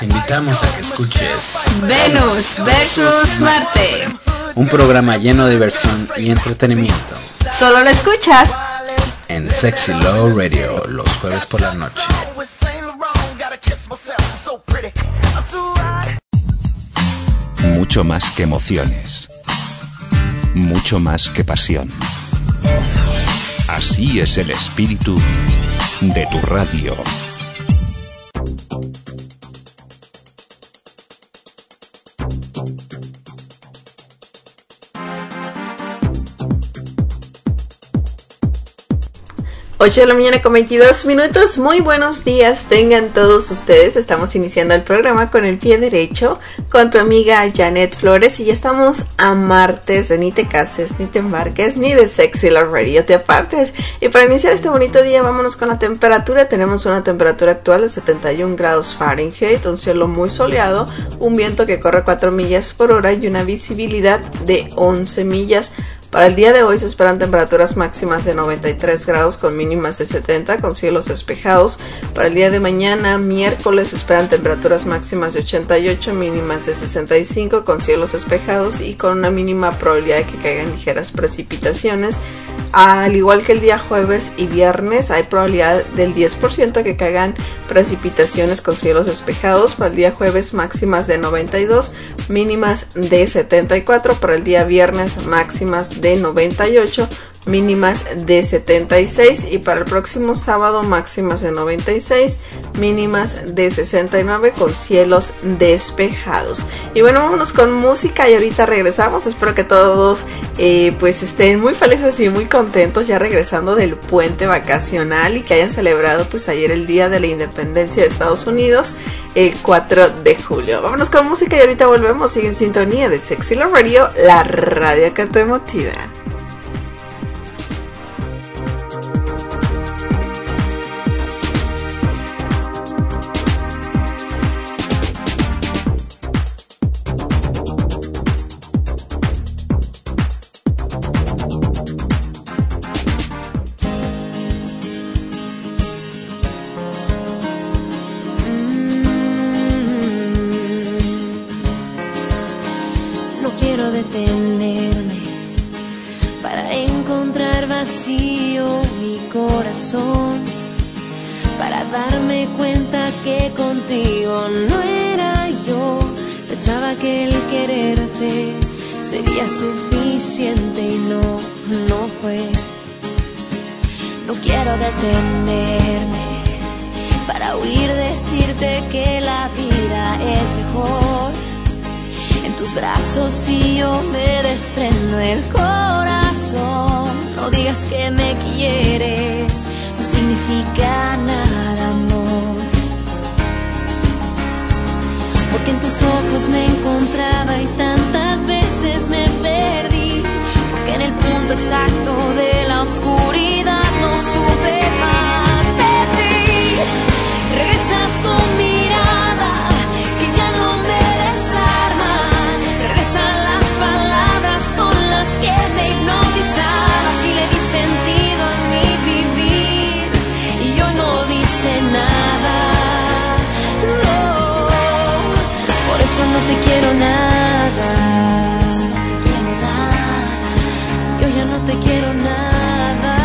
Te invitamos a que escuches Venus versus Marte. Un programa lleno de diversión y entretenimiento. Solo lo escuchas en Sexy Low Radio los jueves por la noche. Mucho más que emociones. Mucho más que pasión. Así es el espíritu de tu radio. Ocho de la mañana con 22 minutos. Muy buenos días, tengan todos ustedes. Estamos iniciando el programa con el pie derecho con tu amiga Janet Flores y ya estamos a martes ni te cases, ni te embarques, ni de sexy la radio te apartes. Y para iniciar este bonito día, vámonos con la temperatura. Tenemos una temperatura actual de 71 grados Fahrenheit, un cielo muy soleado, un viento que corre 4 millas por hora y una visibilidad de 11 millas. Para el día de hoy se esperan temperaturas máximas de 93 grados con mínimas de 70 con cielos despejados. Para el día de mañana, miércoles, se esperan temperaturas máximas de 88, mínimas de 65 con cielos despejados y con una mínima probabilidad de que caigan ligeras precipitaciones. Al igual que el día jueves y viernes, hay probabilidad del 10% que caigan precipitaciones con cielos despejados. Para el día jueves, máximas de 92, mínimas de 74. Para el día viernes, máximas de 98 mínimas de 76 y para el próximo sábado máximas de 96 mínimas de 69 con cielos despejados. Y bueno vámonos con música y ahorita regresamos. Espero que todos eh, pues estén muy felices y muy contentos ya regresando del puente vacacional y que hayan celebrado pues ayer el día de la independencia de Estados Unidos el 4 de julio. Vámonos con música y ahorita volvemos. Sigue en sintonía de Sexy Love Radio la radio que te motiva solo te quiero nada. Te quiero nada. Yo ya no te quiero nada.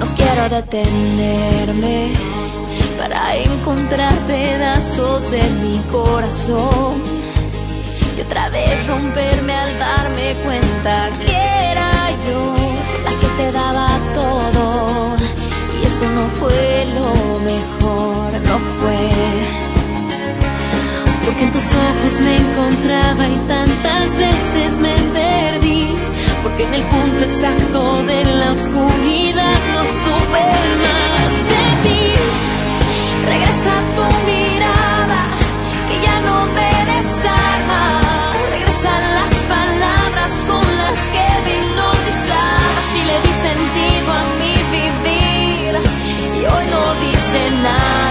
No quiero detenerme para encontrar pedazos en mi corazón. Y otra vez romperme al darme cuenta que era yo la que te daba todo eso no fue lo mejor, no fue. Porque en tus ojos me encontraba y tantas veces me perdí. Porque en el punto exacto de la oscuridad no supe más de ti. Regresa tu mirada, que ya no tonight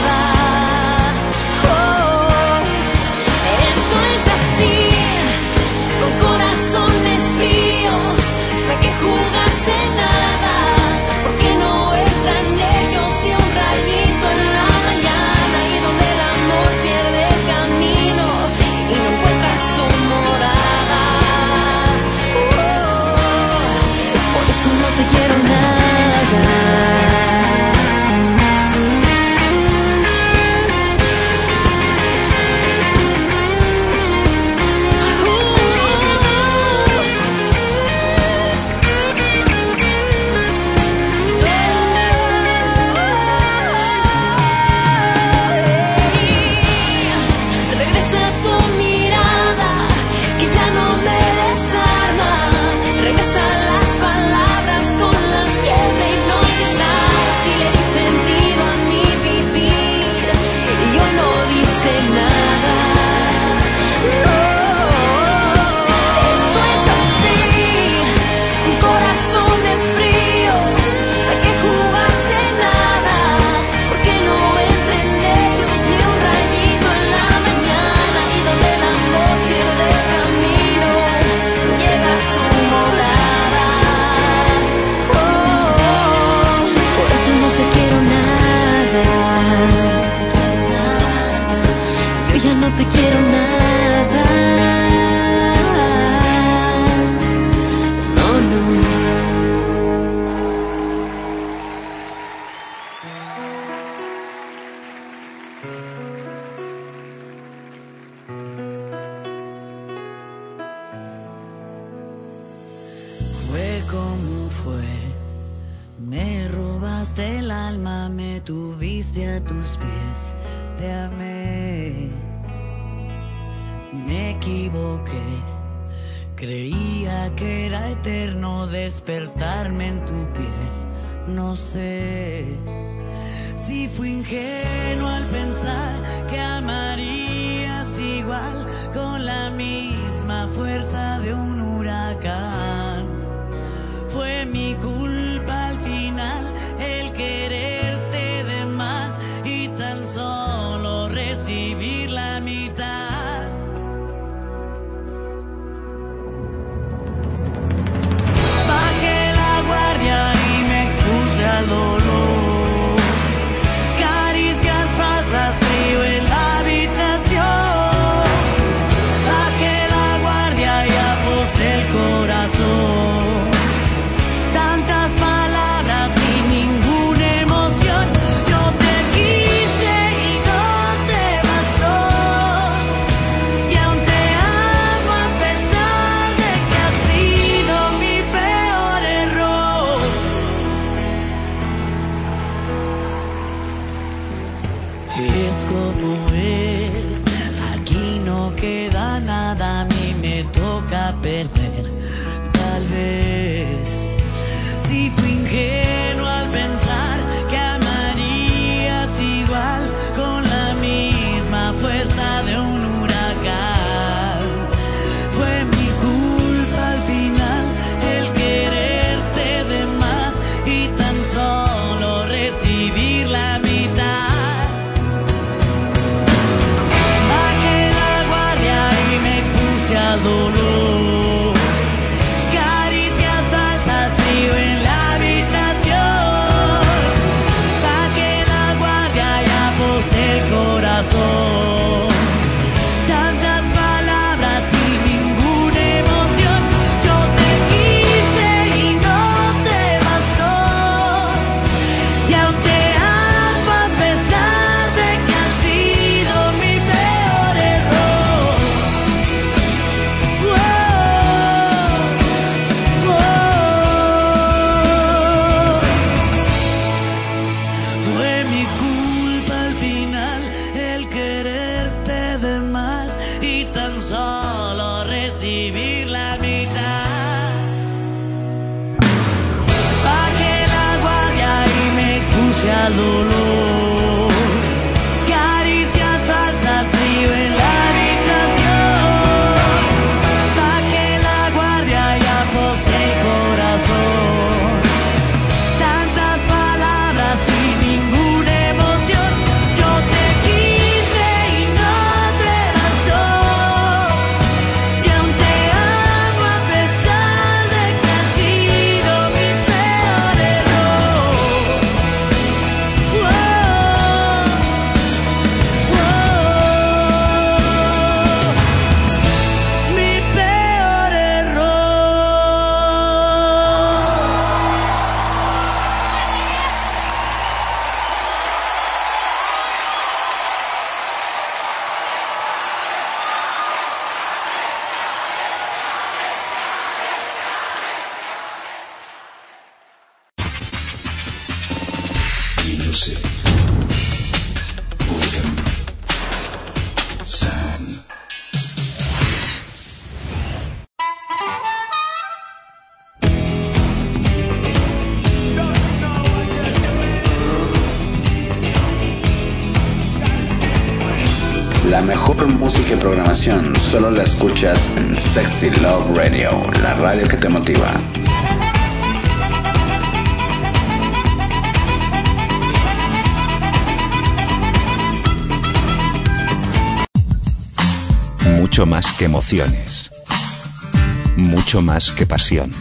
más que pasión.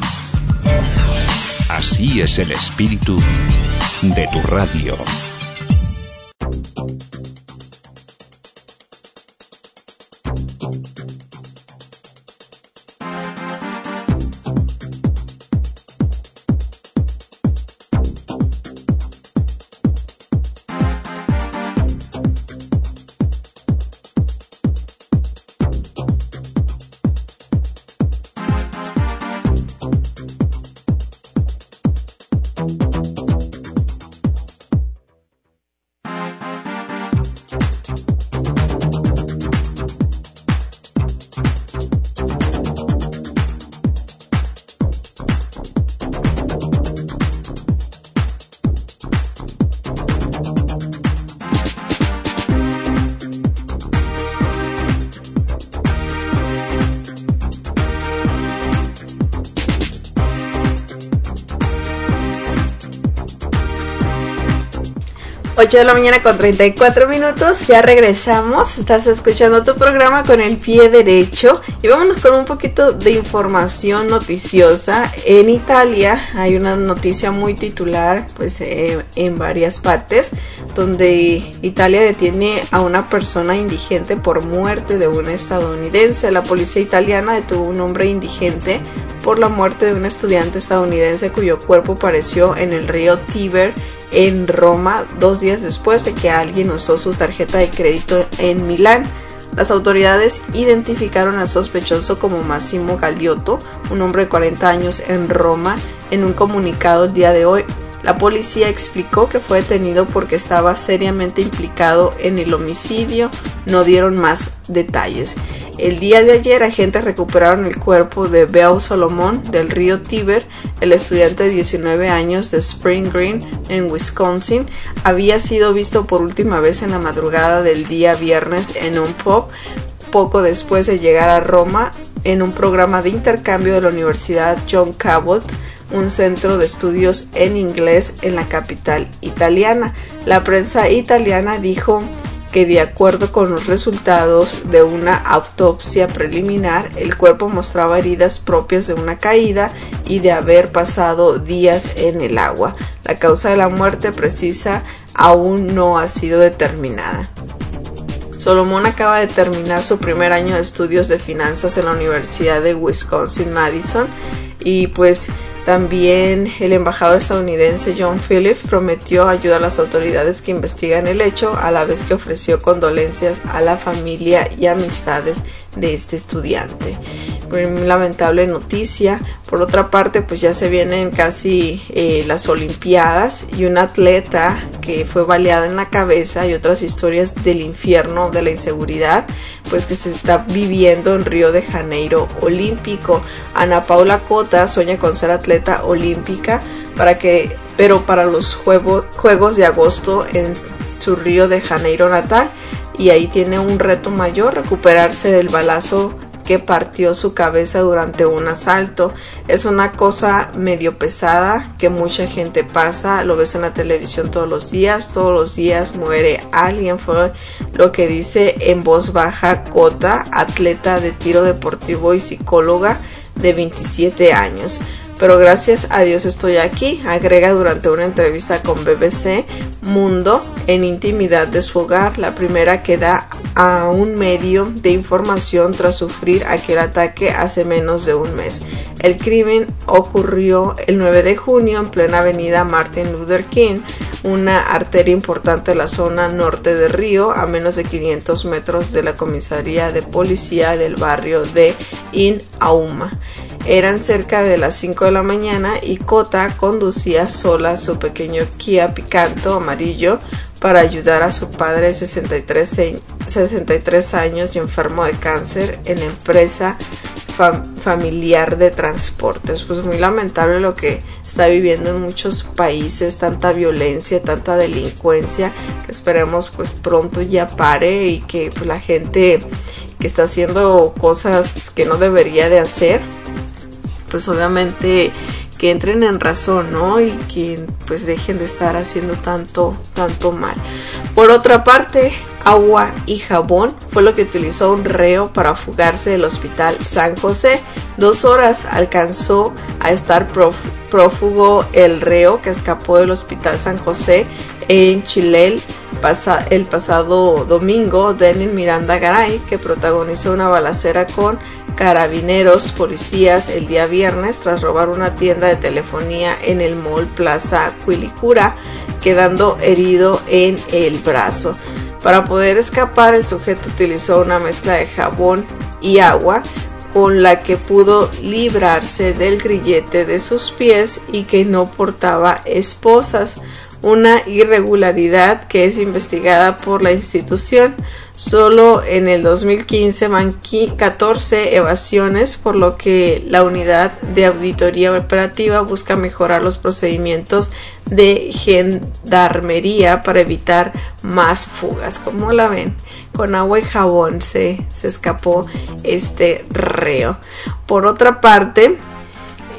Así es el espíritu de tu radio. 8 de la mañana con 34 minutos, ya regresamos, estás escuchando tu programa con el pie derecho y vámonos con un poquito de información noticiosa. En Italia hay una noticia muy titular pues eh, en varias partes donde Italia detiene a una persona indigente por muerte de un estadounidense. La policía italiana detuvo a un hombre indigente por la muerte de un estudiante estadounidense cuyo cuerpo apareció en el río Tíber en Roma dos días después de que alguien usó su tarjeta de crédito en Milán. Las autoridades identificaron al sospechoso como Massimo Galiotto, un hombre de 40 años en Roma, en un comunicado el día de hoy. La policía explicó que fue detenido porque estaba seriamente implicado en el homicidio, no dieron más detalles. El día de ayer agentes recuperaron el cuerpo de Beo Solomon del río Tíber, el estudiante de 19 años de Spring Green en Wisconsin, había sido visto por última vez en la madrugada del día viernes en un pub poco después de llegar a Roma en un programa de intercambio de la Universidad John Cabot un centro de estudios en inglés en la capital italiana. La prensa italiana dijo que de acuerdo con los resultados de una autopsia preliminar, el cuerpo mostraba heridas propias de una caída y de haber pasado días en el agua. La causa de la muerte precisa aún no ha sido determinada. Solomon acaba de terminar su primer año de estudios de finanzas en la Universidad de Wisconsin-Madison y pues también el embajador estadounidense John Phillips prometió ayudar a las autoridades que investigan el hecho, a la vez que ofreció condolencias a la familia y amistades de este estudiante. Lamentable noticia. Por otra parte, pues ya se vienen casi eh, las Olimpiadas y un atleta que fue baleada en la cabeza y otras historias del infierno, de la inseguridad, pues que se está viviendo en Río de Janeiro olímpico. Ana Paula Cota sueña con ser atleta olímpica para que, pero para los Juegos de agosto en su Río de Janeiro natal y ahí tiene un reto mayor, recuperarse del balazo que partió su cabeza durante un asalto. Es una cosa medio pesada que mucha gente pasa, lo ves en la televisión todos los días, todos los días muere alguien, fue lo que dice en voz baja Cota, atleta de tiro deportivo y psicóloga de 27 años pero gracias a Dios estoy aquí, agrega durante una entrevista con BBC Mundo en intimidad de su hogar, la primera que da a un medio de información tras sufrir aquel ataque hace menos de un mes. El crimen ocurrió el 9 de junio en plena avenida Martin Luther King, una arteria importante de la zona norte de Río, a menos de 500 metros de la comisaría de policía del barrio de In Auma. Eran cerca de las 5 de la mañana y Kota conducía sola su pequeño Kia Picanto amarillo para ayudar a su padre de 63, 63 años y enfermo de cáncer en la empresa familiar de transportes. Pues muy lamentable lo que está viviendo en muchos países, tanta violencia, tanta delincuencia, que esperemos pues pronto ya pare y que pues, la gente que está haciendo cosas que no debería de hacer pues obviamente que entren en razón, ¿no? Y que pues dejen de estar haciendo tanto, tanto mal. Por otra parte, agua y jabón fue lo que utilizó un reo para fugarse del hospital San José. Dos horas alcanzó a estar prófugo el reo que escapó del hospital San José en Chile el pasado domingo. Denis Miranda Garay, que protagonizó una balacera con carabineros, policías el día viernes tras robar una tienda de telefonía en el Mall Plaza Quilicura, quedando herido en el brazo. Para poder escapar, el sujeto utilizó una mezcla de jabón y agua con la que pudo librarse del grillete de sus pies y que no portaba esposas una irregularidad que es investigada por la institución. Solo en el 2015 van 14 evasiones, por lo que la unidad de auditoría operativa busca mejorar los procedimientos de gendarmería para evitar más fugas. Como la ven, con agua y jabón se, se escapó este reo. Por otra parte,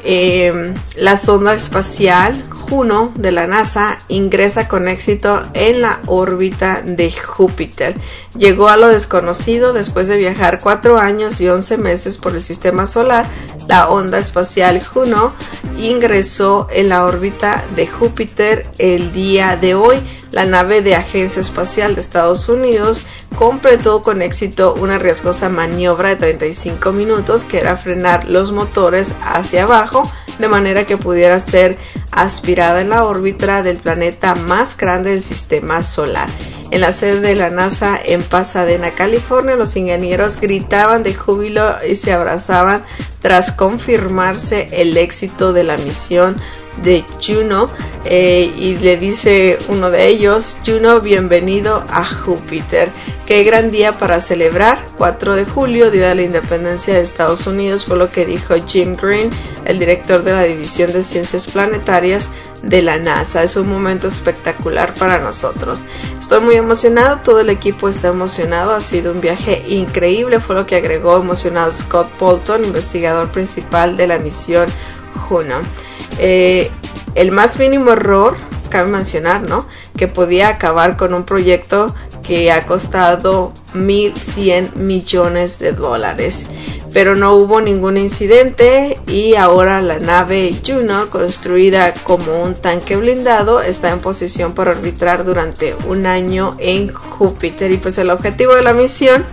eh, la sonda espacial Juno de la NASA ingresa con éxito en la órbita de Júpiter. Llegó a lo desconocido después de viajar 4 años y 11 meses por el sistema solar. La onda espacial Juno ingresó en la órbita de Júpiter el día de hoy. La nave de Agencia Espacial de Estados Unidos completó con éxito una riesgosa maniobra de 35 minutos que era frenar los motores hacia abajo de manera que pudiera ser aspirada en la órbita del planeta más grande del sistema solar. En la sede de la NASA en Pasadena, California, los ingenieros gritaban de júbilo y se abrazaban tras confirmarse el éxito de la misión de Juno eh, y le dice uno de ellos, Juno, bienvenido a Júpiter. Qué gran día para celebrar, 4 de julio, Día de la Independencia de Estados Unidos, fue lo que dijo Jim Green, el director de la División de Ciencias Planetarias de la NASA. Es un momento espectacular para nosotros. Estoy muy emocionado, todo el equipo está emocionado, ha sido un viaje increíble, fue lo que agregó emocionado Scott Bolton, investigador principal de la misión Juno. Eh, el más mínimo error, cabe mencionar, ¿no? Que podía acabar con un proyecto que ha costado 1.100 millones de dólares. Pero no hubo ningún incidente y ahora la nave Juno, construida como un tanque blindado, está en posición para orbitar durante un año en Júpiter. Y pues el objetivo de la misión,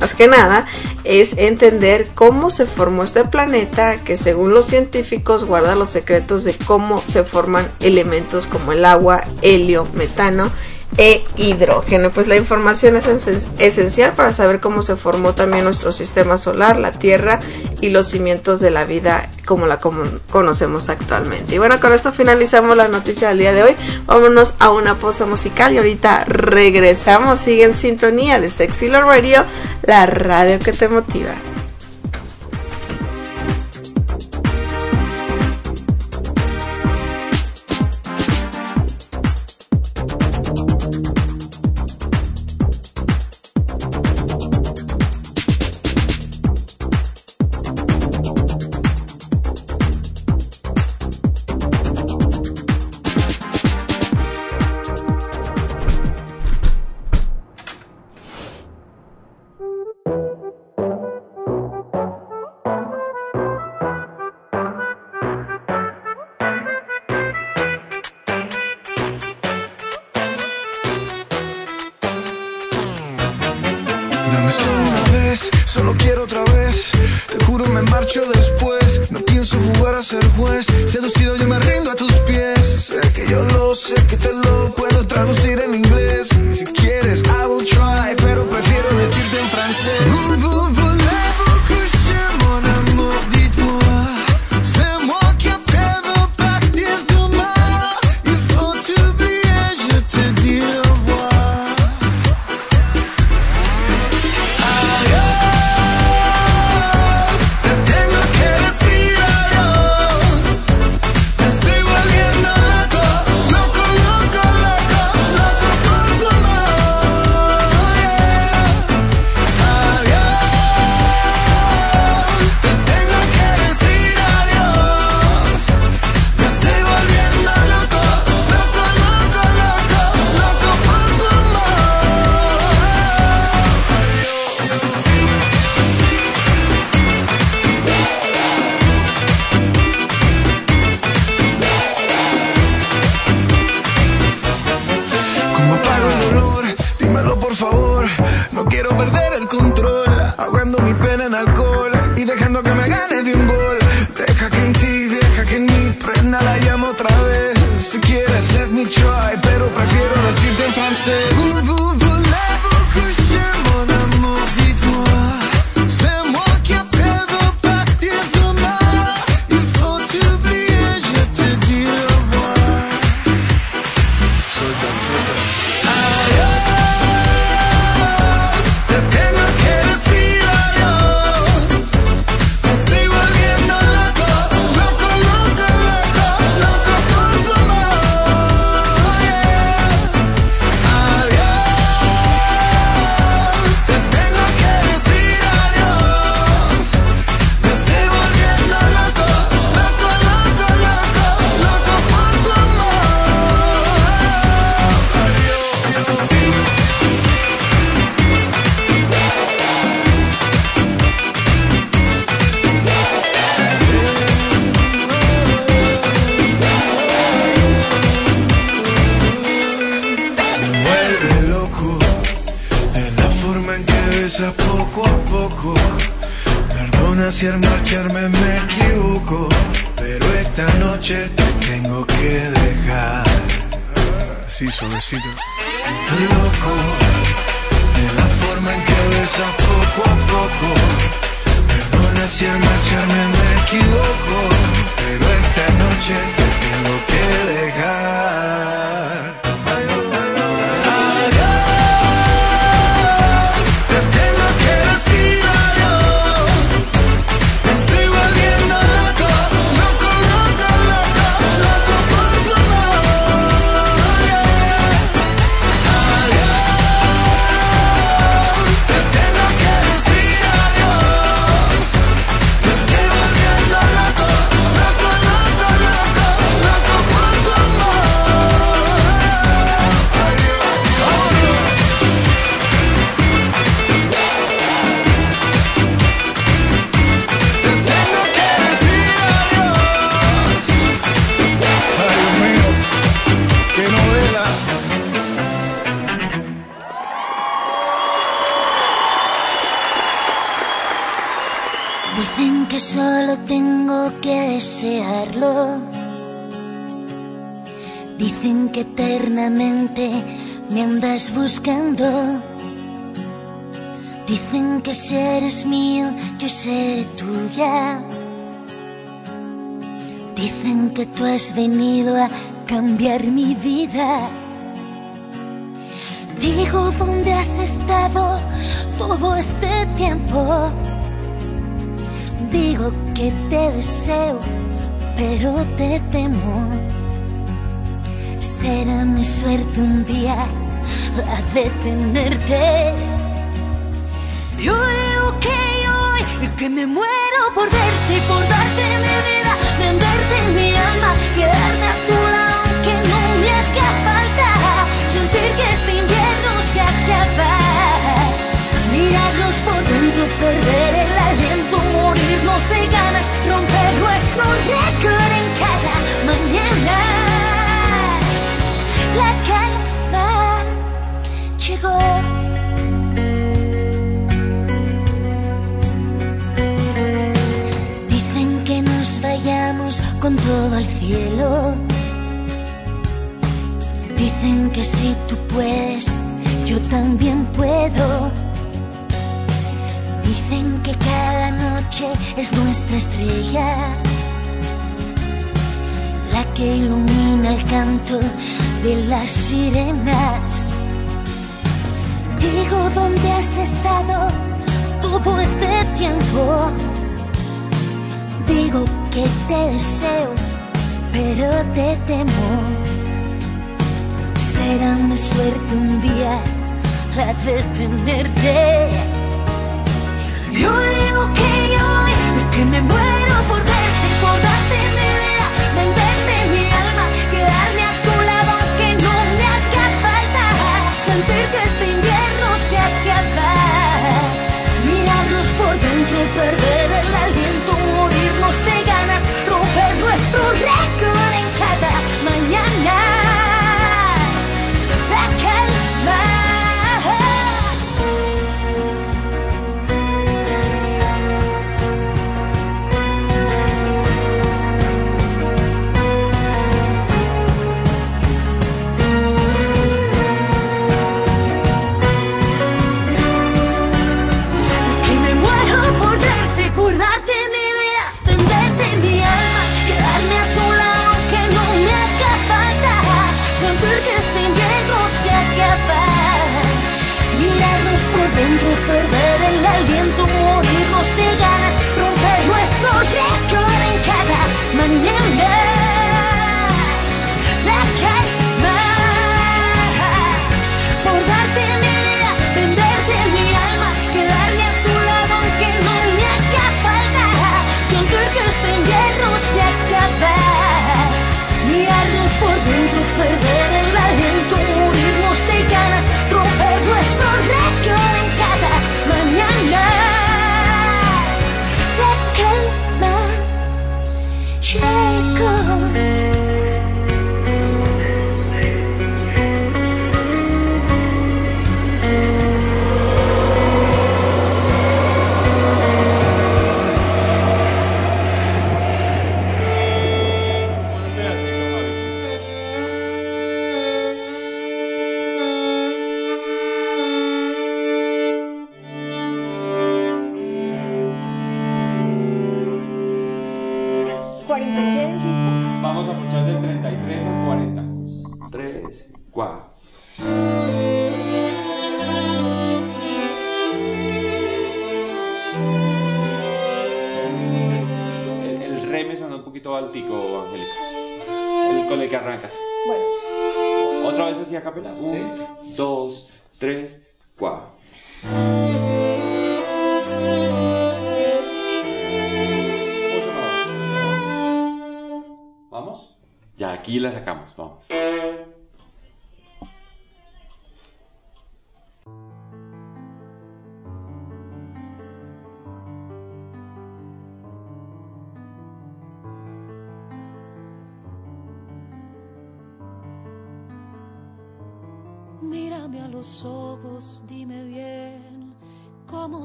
más que nada, es entender cómo se formó este planeta que según los científicos guarda los secretos de cómo se forman elementos como el agua, helio, metano e hidrógeno. Pues la información es esencial para saber cómo se formó también nuestro sistema solar, la Tierra y los cimientos de la vida como la conocemos actualmente. Y bueno, con esto finalizamos la noticia del día de hoy. Vámonos a una pausa musical y ahorita regresamos. Sigue en sintonía de Sexy Lord Radio, la radio que te motiva. Que eternamente me andas buscando. Dicen que si eres mío, yo seré tuya. Dicen que tú has venido a cambiar mi vida. Digo, ¿dónde has estado todo este tiempo? Digo que te deseo, pero te temo. Será mi suerte un día la de tenerte. Yo digo que hoy y que me muero por verte y por darte mi vida, venderte mi alma, quedarme a tu lado aunque no me haga falta. Sentir que este invierno se acaba. Mirarnos por dentro, perder el aliento, morirnos de ganas, romper nuestro récord en cada mañana. La calma llegó. Dicen que nos vayamos con todo al cielo. Dicen que si tú puedes, yo también puedo. Dicen que cada noche es nuestra estrella, la que ilumina el canto de las sirenas. Digo, ¿dónde has estado todo este tiempo? Digo que te deseo, pero te temo. Será mi suerte un día la de tenerte. Yo digo que hoy que me muero por sentir que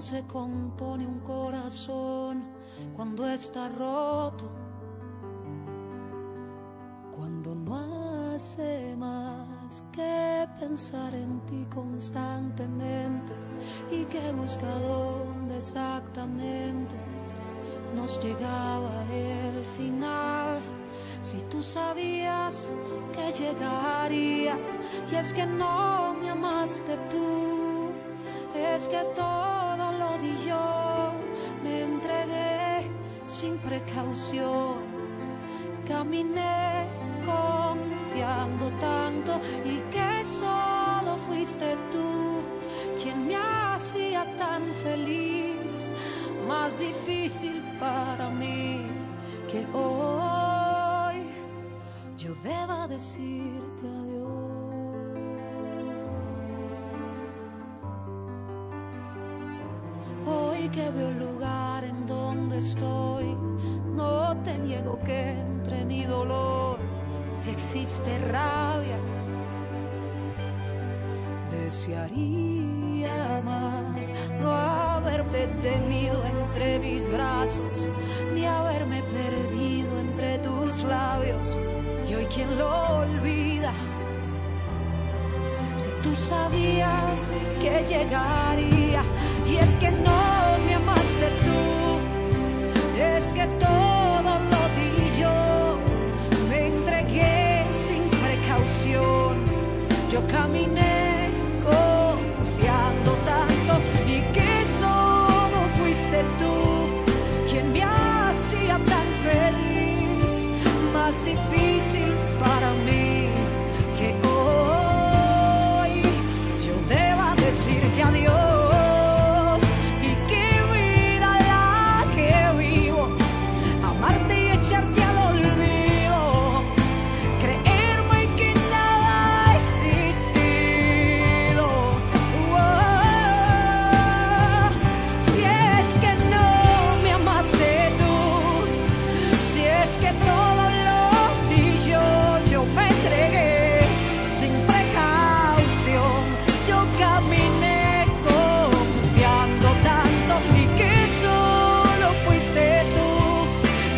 se compone un corazón cuando está roto, cuando no hace más que pensar en ti constantemente y que busca dónde exactamente nos llegaba el final. Si tú sabías que llegaría, y es que no me amaste tú, es que todo di yo, me entregué sin precaución, caminé confiando tanto y que solo fuiste tú quien me hacía tan feliz, más difícil para mí que hoy yo deba decirte adiós. Que veo el lugar en donde estoy, no te niego que entre mi dolor existe rabia. Desearía más no haberte tenido entre mis brazos, ni haberme perdido entre tus labios. Y hoy quien lo olvida, tú sabías que llegaría, y es que no me amaste tú, es que todo lo di yo, me entregué sin precaución, yo caminé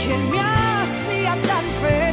quien me hacía tan feliz,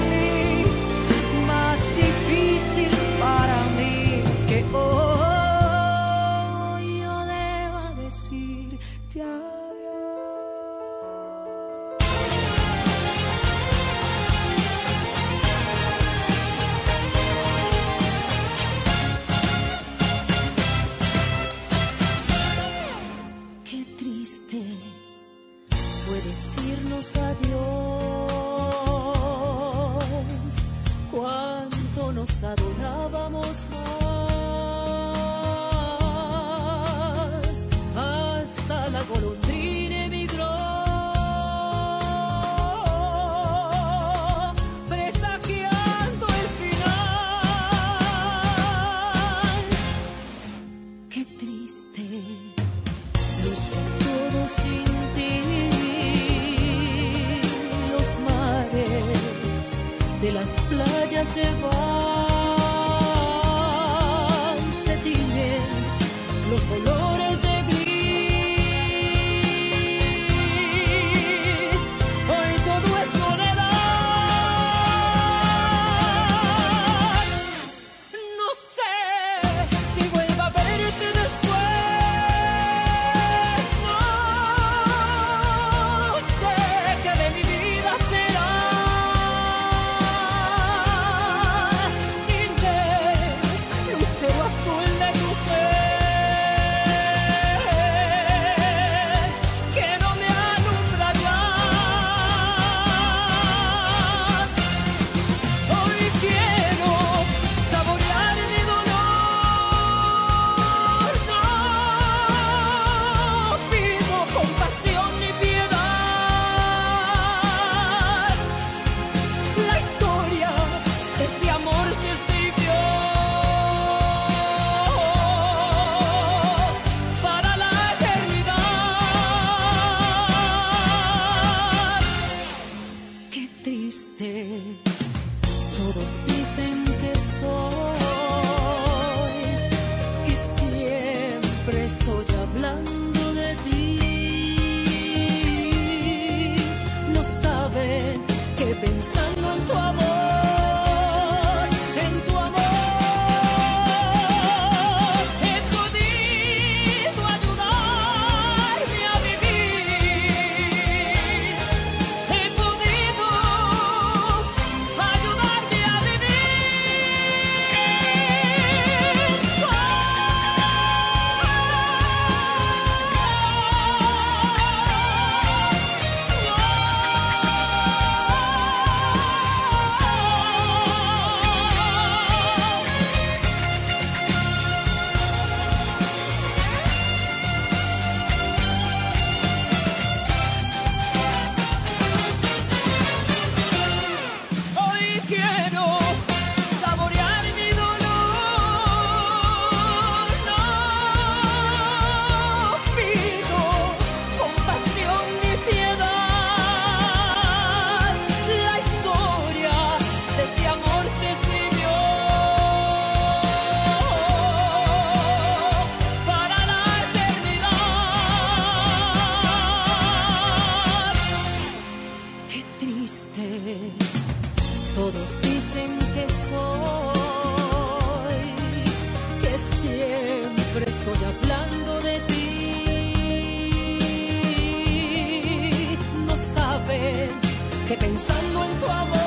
que pensando en tu amor,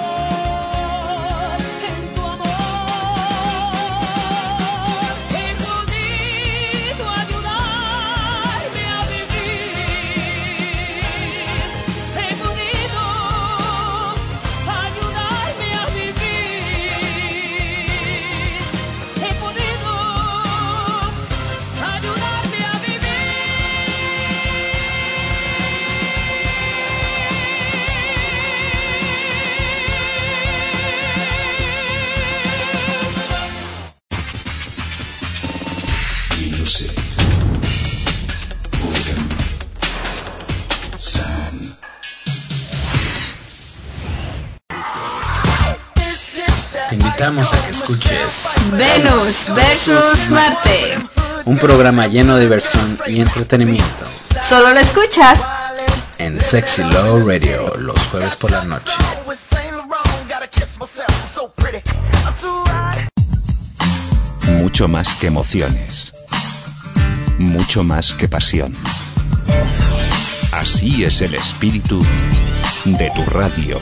Versus Marte. un programa lleno de diversión y entretenimiento Solo lo escuchas en Sexy Low Radio los jueves por la noche. Mucho más que emociones. Mucho más que pasión. Así es el espíritu de tu radio.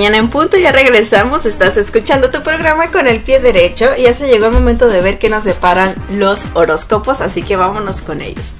Mañana en punto, ya regresamos, estás escuchando tu programa con el pie derecho y ya se llegó el momento de ver que nos separan los horóscopos, así que vámonos con ellos.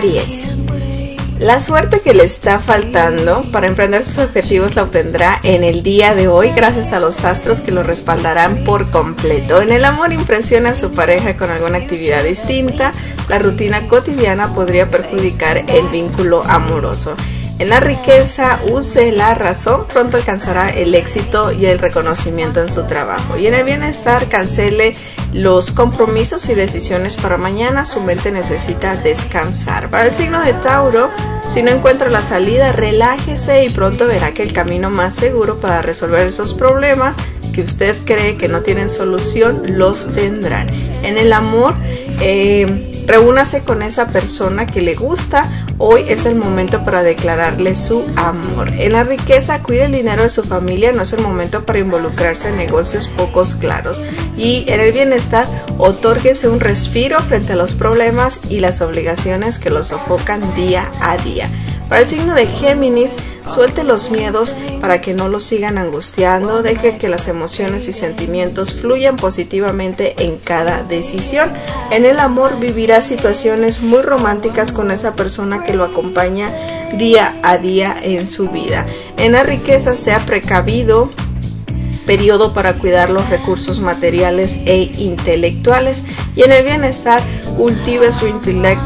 Aries. La suerte que le está faltando para emprender sus objetivos la obtendrá en el día de hoy gracias a los astros que lo respaldarán por completo. En el amor impresiona a su pareja con alguna actividad distinta, la rutina cotidiana podría perjudicar el vínculo amoroso. En la riqueza use la razón, pronto alcanzará el éxito y el reconocimiento en su trabajo. Y en el bienestar cancele los compromisos y decisiones para mañana, su mente necesita descansar. Para el signo de Tauro, si no encuentra la salida, relájese y pronto verá que el camino más seguro para resolver esos problemas que usted cree que no tienen solución, los tendrán. En el amor, eh, Reúnase con esa persona que le gusta. Hoy es el momento para declararle su amor. En la riqueza, cuide el dinero de su familia. No es el momento para involucrarse en negocios pocos claros. Y en el bienestar, otórguese un respiro frente a los problemas y las obligaciones que lo sofocan día a día. Para el signo de Géminis, suelte los miedos para que no los sigan angustiando, deje que las emociones y sentimientos fluyan positivamente en cada decisión. En el amor vivirá situaciones muy románticas con esa persona que lo acompaña día a día en su vida. En la riqueza sea precavido, periodo para cuidar los recursos materiales e intelectuales y en el bienestar cultive su,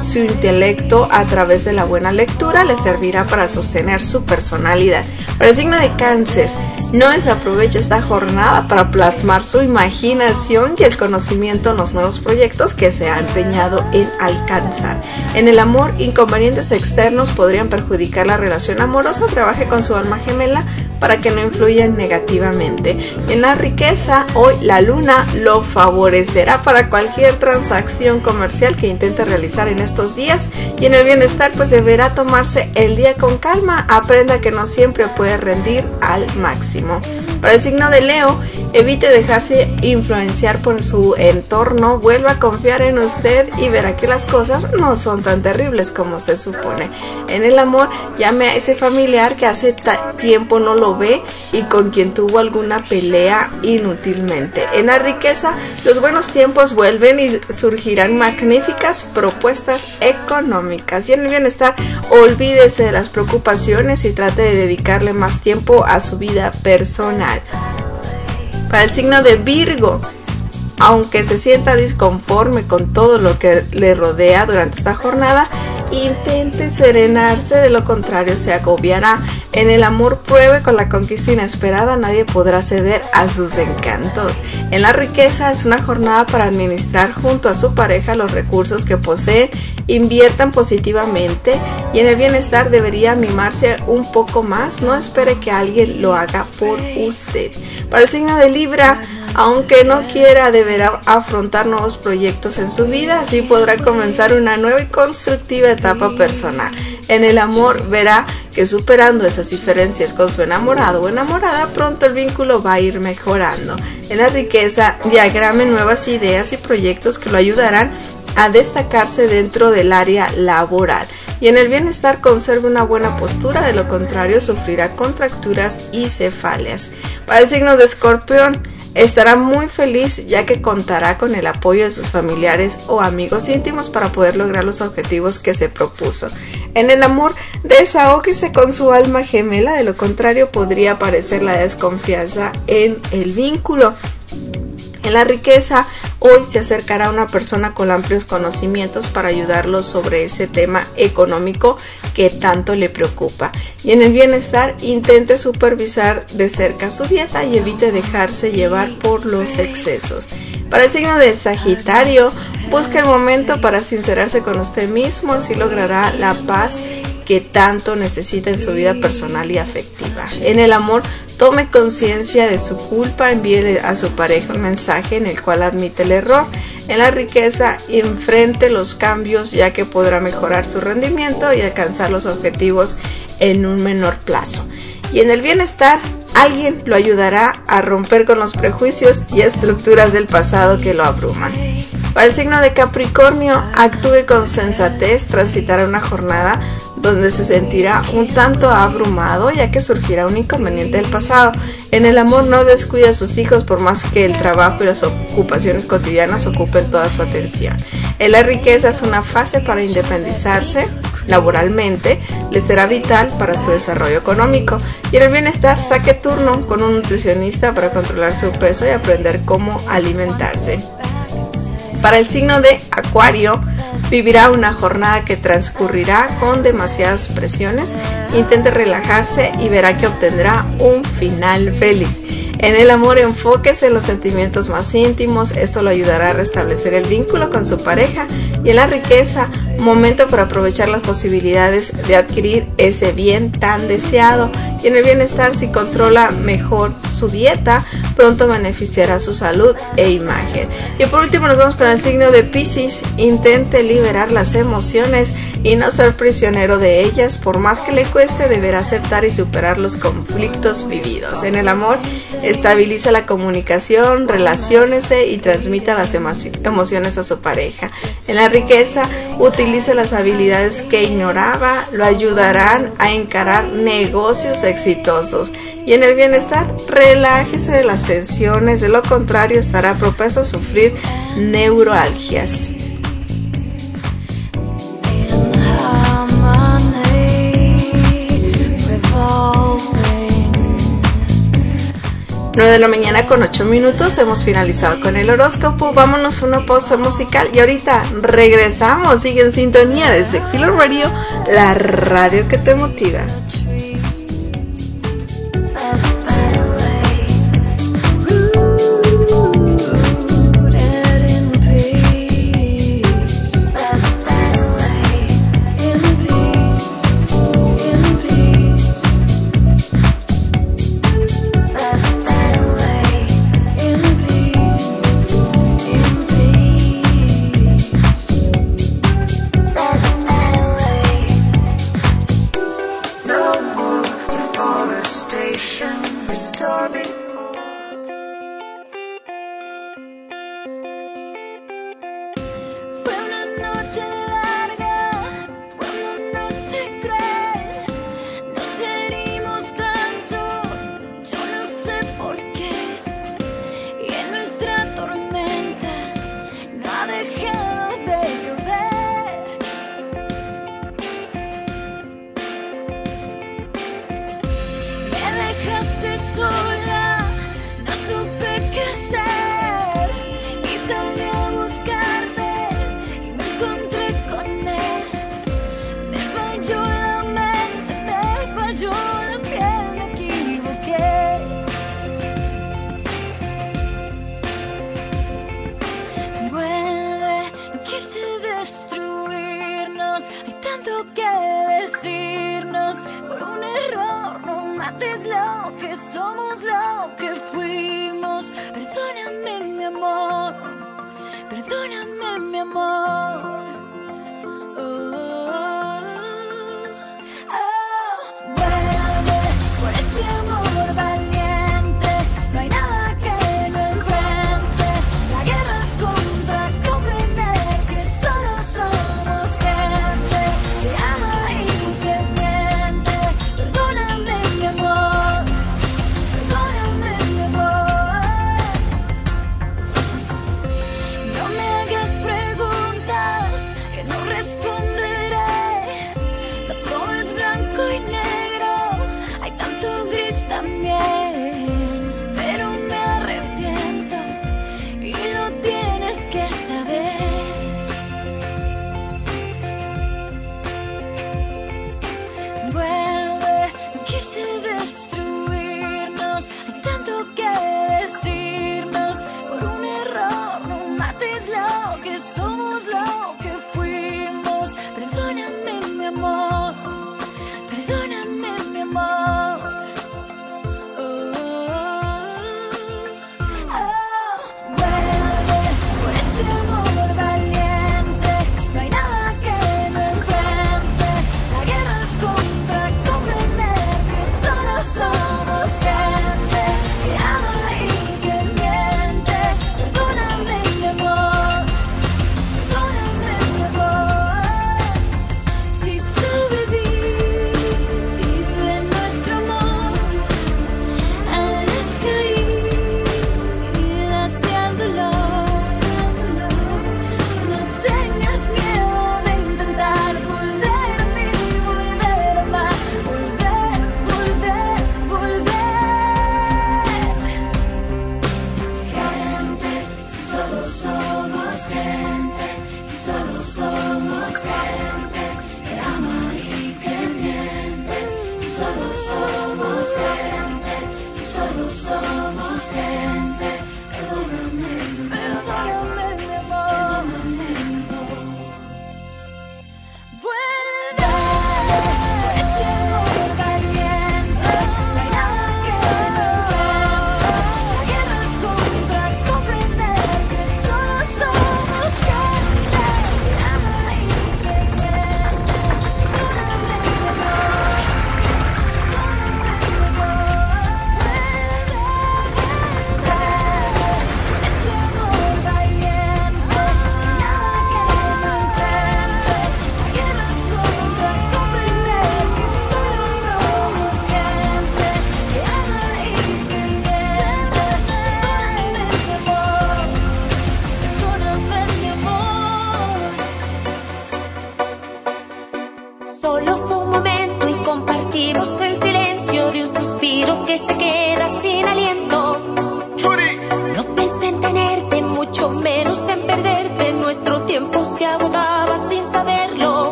su intelecto a través de la buena lectura, le servirá para sostener su personalidad. Para el signo de cáncer, no desaproveche esta jornada para plasmar su imaginación y el conocimiento en los nuevos proyectos que se ha empeñado en alcanzar. En el amor, inconvenientes externos podrían perjudicar la relación amorosa, trabaje con su alma gemela para que no influyan negativamente. En la riqueza, hoy la luna lo favorecerá para cualquier transacción comercial que intente realizar en estos días y en el bienestar pues deberá tomarse el día con calma, aprenda que no siempre puede rendir al máximo. Para el signo de Leo, evite dejarse influenciar por su entorno, vuelva a confiar en usted y verá que las cosas no son tan terribles como se supone. En el amor, llame a ese familiar que hace tiempo no lo ve y con quien tuvo alguna pelea inútilmente. En la riqueza, los buenos tiempos vuelven y surgirán magníficas propuestas económicas. Y en el bienestar, olvídese de las preocupaciones y trate de dedicarle más tiempo a su vida personal. Para el signo de Virgo, aunque se sienta disconforme con todo lo que le rodea durante esta jornada, intente serenarse, de lo contrario se agobiará. En el amor pruebe con la conquista inesperada, nadie podrá ceder a sus encantos. En la riqueza es una jornada para administrar junto a su pareja los recursos que posee, inviertan positivamente y en el bienestar debería mimarse un poco más, no espere que alguien lo haga por usted. Para el signo de Libra, aunque no quiera, deberá afrontar nuevos proyectos en su vida, así podrá comenzar una nueva y constructiva etapa personal. En el amor verá que superando esas diferencias con su enamorado o enamorada, pronto el vínculo va a ir mejorando. En la riqueza, diagrame nuevas ideas y proyectos que lo ayudarán a destacarse dentro del área laboral. Y en el bienestar conserve una buena postura, de lo contrario sufrirá contracturas y cefaleas. Para el signo de escorpión, Estará muy feliz ya que contará con el apoyo de sus familiares o amigos íntimos para poder lograr los objetivos que se propuso. En el amor, desahógese con su alma gemela, de lo contrario podría aparecer la desconfianza en el vínculo. En la riqueza, hoy se acercará una persona con amplios conocimientos para ayudarlo sobre ese tema económico que tanto le preocupa. Y en el bienestar, intente supervisar de cerca su dieta y evite dejarse llevar por los excesos. Para el signo de Sagitario, busque el momento para sincerarse con usted mismo, así logrará la paz que tanto necesita en su vida personal y afectiva. En el amor, tome conciencia de su culpa, envíe a su pareja un mensaje en el cual admite el error. En la riqueza, enfrente los cambios ya que podrá mejorar su rendimiento y alcanzar los objetivos en un menor plazo. Y en el bienestar, alguien lo ayudará a romper con los prejuicios y estructuras del pasado que lo abruman. Para el signo de Capricornio, actúe con sensatez, transitará una jornada donde se sentirá un tanto abrumado ya que surgirá un inconveniente del pasado. En el amor no descuida a sus hijos por más que el trabajo y las ocupaciones cotidianas ocupen toda su atención. En la riqueza es una fase para independizarse laboralmente, le será vital para su desarrollo económico. Y en el bienestar saque turno con un nutricionista para controlar su peso y aprender cómo alimentarse. Para el signo de Acuario, vivirá una jornada que transcurrirá con demasiadas presiones. Intente relajarse y verá que obtendrá un final feliz. En el amor enfóquese en los sentimientos más íntimos, esto lo ayudará a restablecer el vínculo con su pareja y en la riqueza, momento para aprovechar las posibilidades de adquirir ese bien tan deseado y en el bienestar si controla mejor su dieta, pronto beneficiará su salud e imagen. Y por último nos vamos con el signo de Pisces, intente liberar las emociones y no ser prisionero de ellas, por más que le cueste deberá aceptar y superar los conflictos vividos. En el amor, estabiliza la comunicación, relaciónese y transmita las emociones a su pareja. En la riqueza, utilice las habilidades que ignoraba, lo ayudarán a encarar negocios exitosos. Y en el bienestar, relájese de las tensiones, de lo contrario estará propenso a sufrir neuralgias. 9 de la mañana con 8 minutos. Hemos finalizado con el horóscopo. Vámonos a una pausa musical y ahorita regresamos. Sigue en sintonía de Sexy Radio, la radio que te motiva.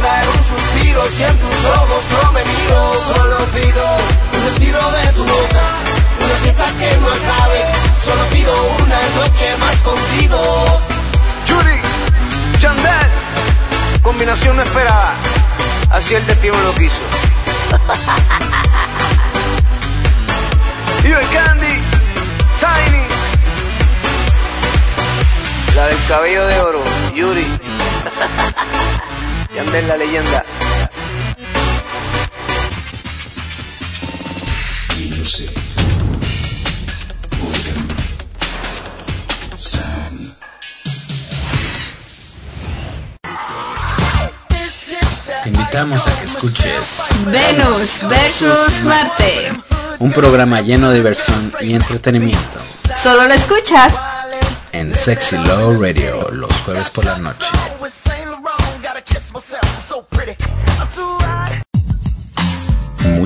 un suspiro si en tus ojos no me miro. Solo pido un respiro de tu boca, una fiesta que no acabe. Solo pido una noche más contigo. Yuri, Chandel, combinación no esperada. Así el destino lo quiso. y el Candy, Tiny, la del cabello de oro, Yuri. Yandel la leyenda. Te invitamos a que escuches Venus versus Marte, un programa lleno de diversión y entretenimiento. Solo lo escuchas en Sexy Low Radio los jueves por la noche.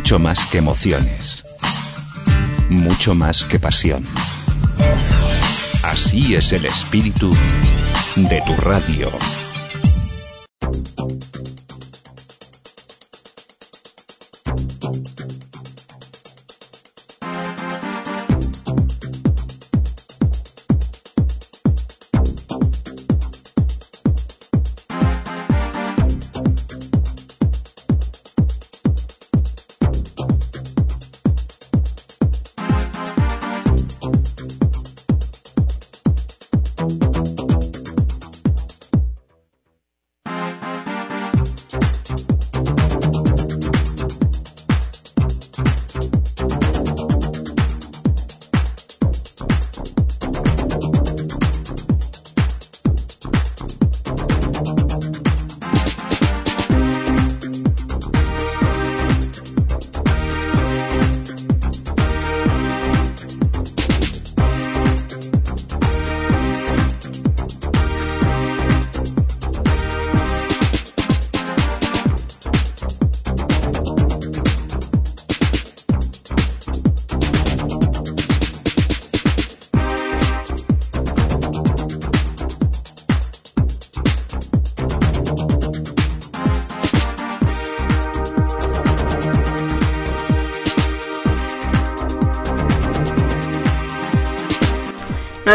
mucho más que emociones, mucho más que pasión. Así es el espíritu de tu radio.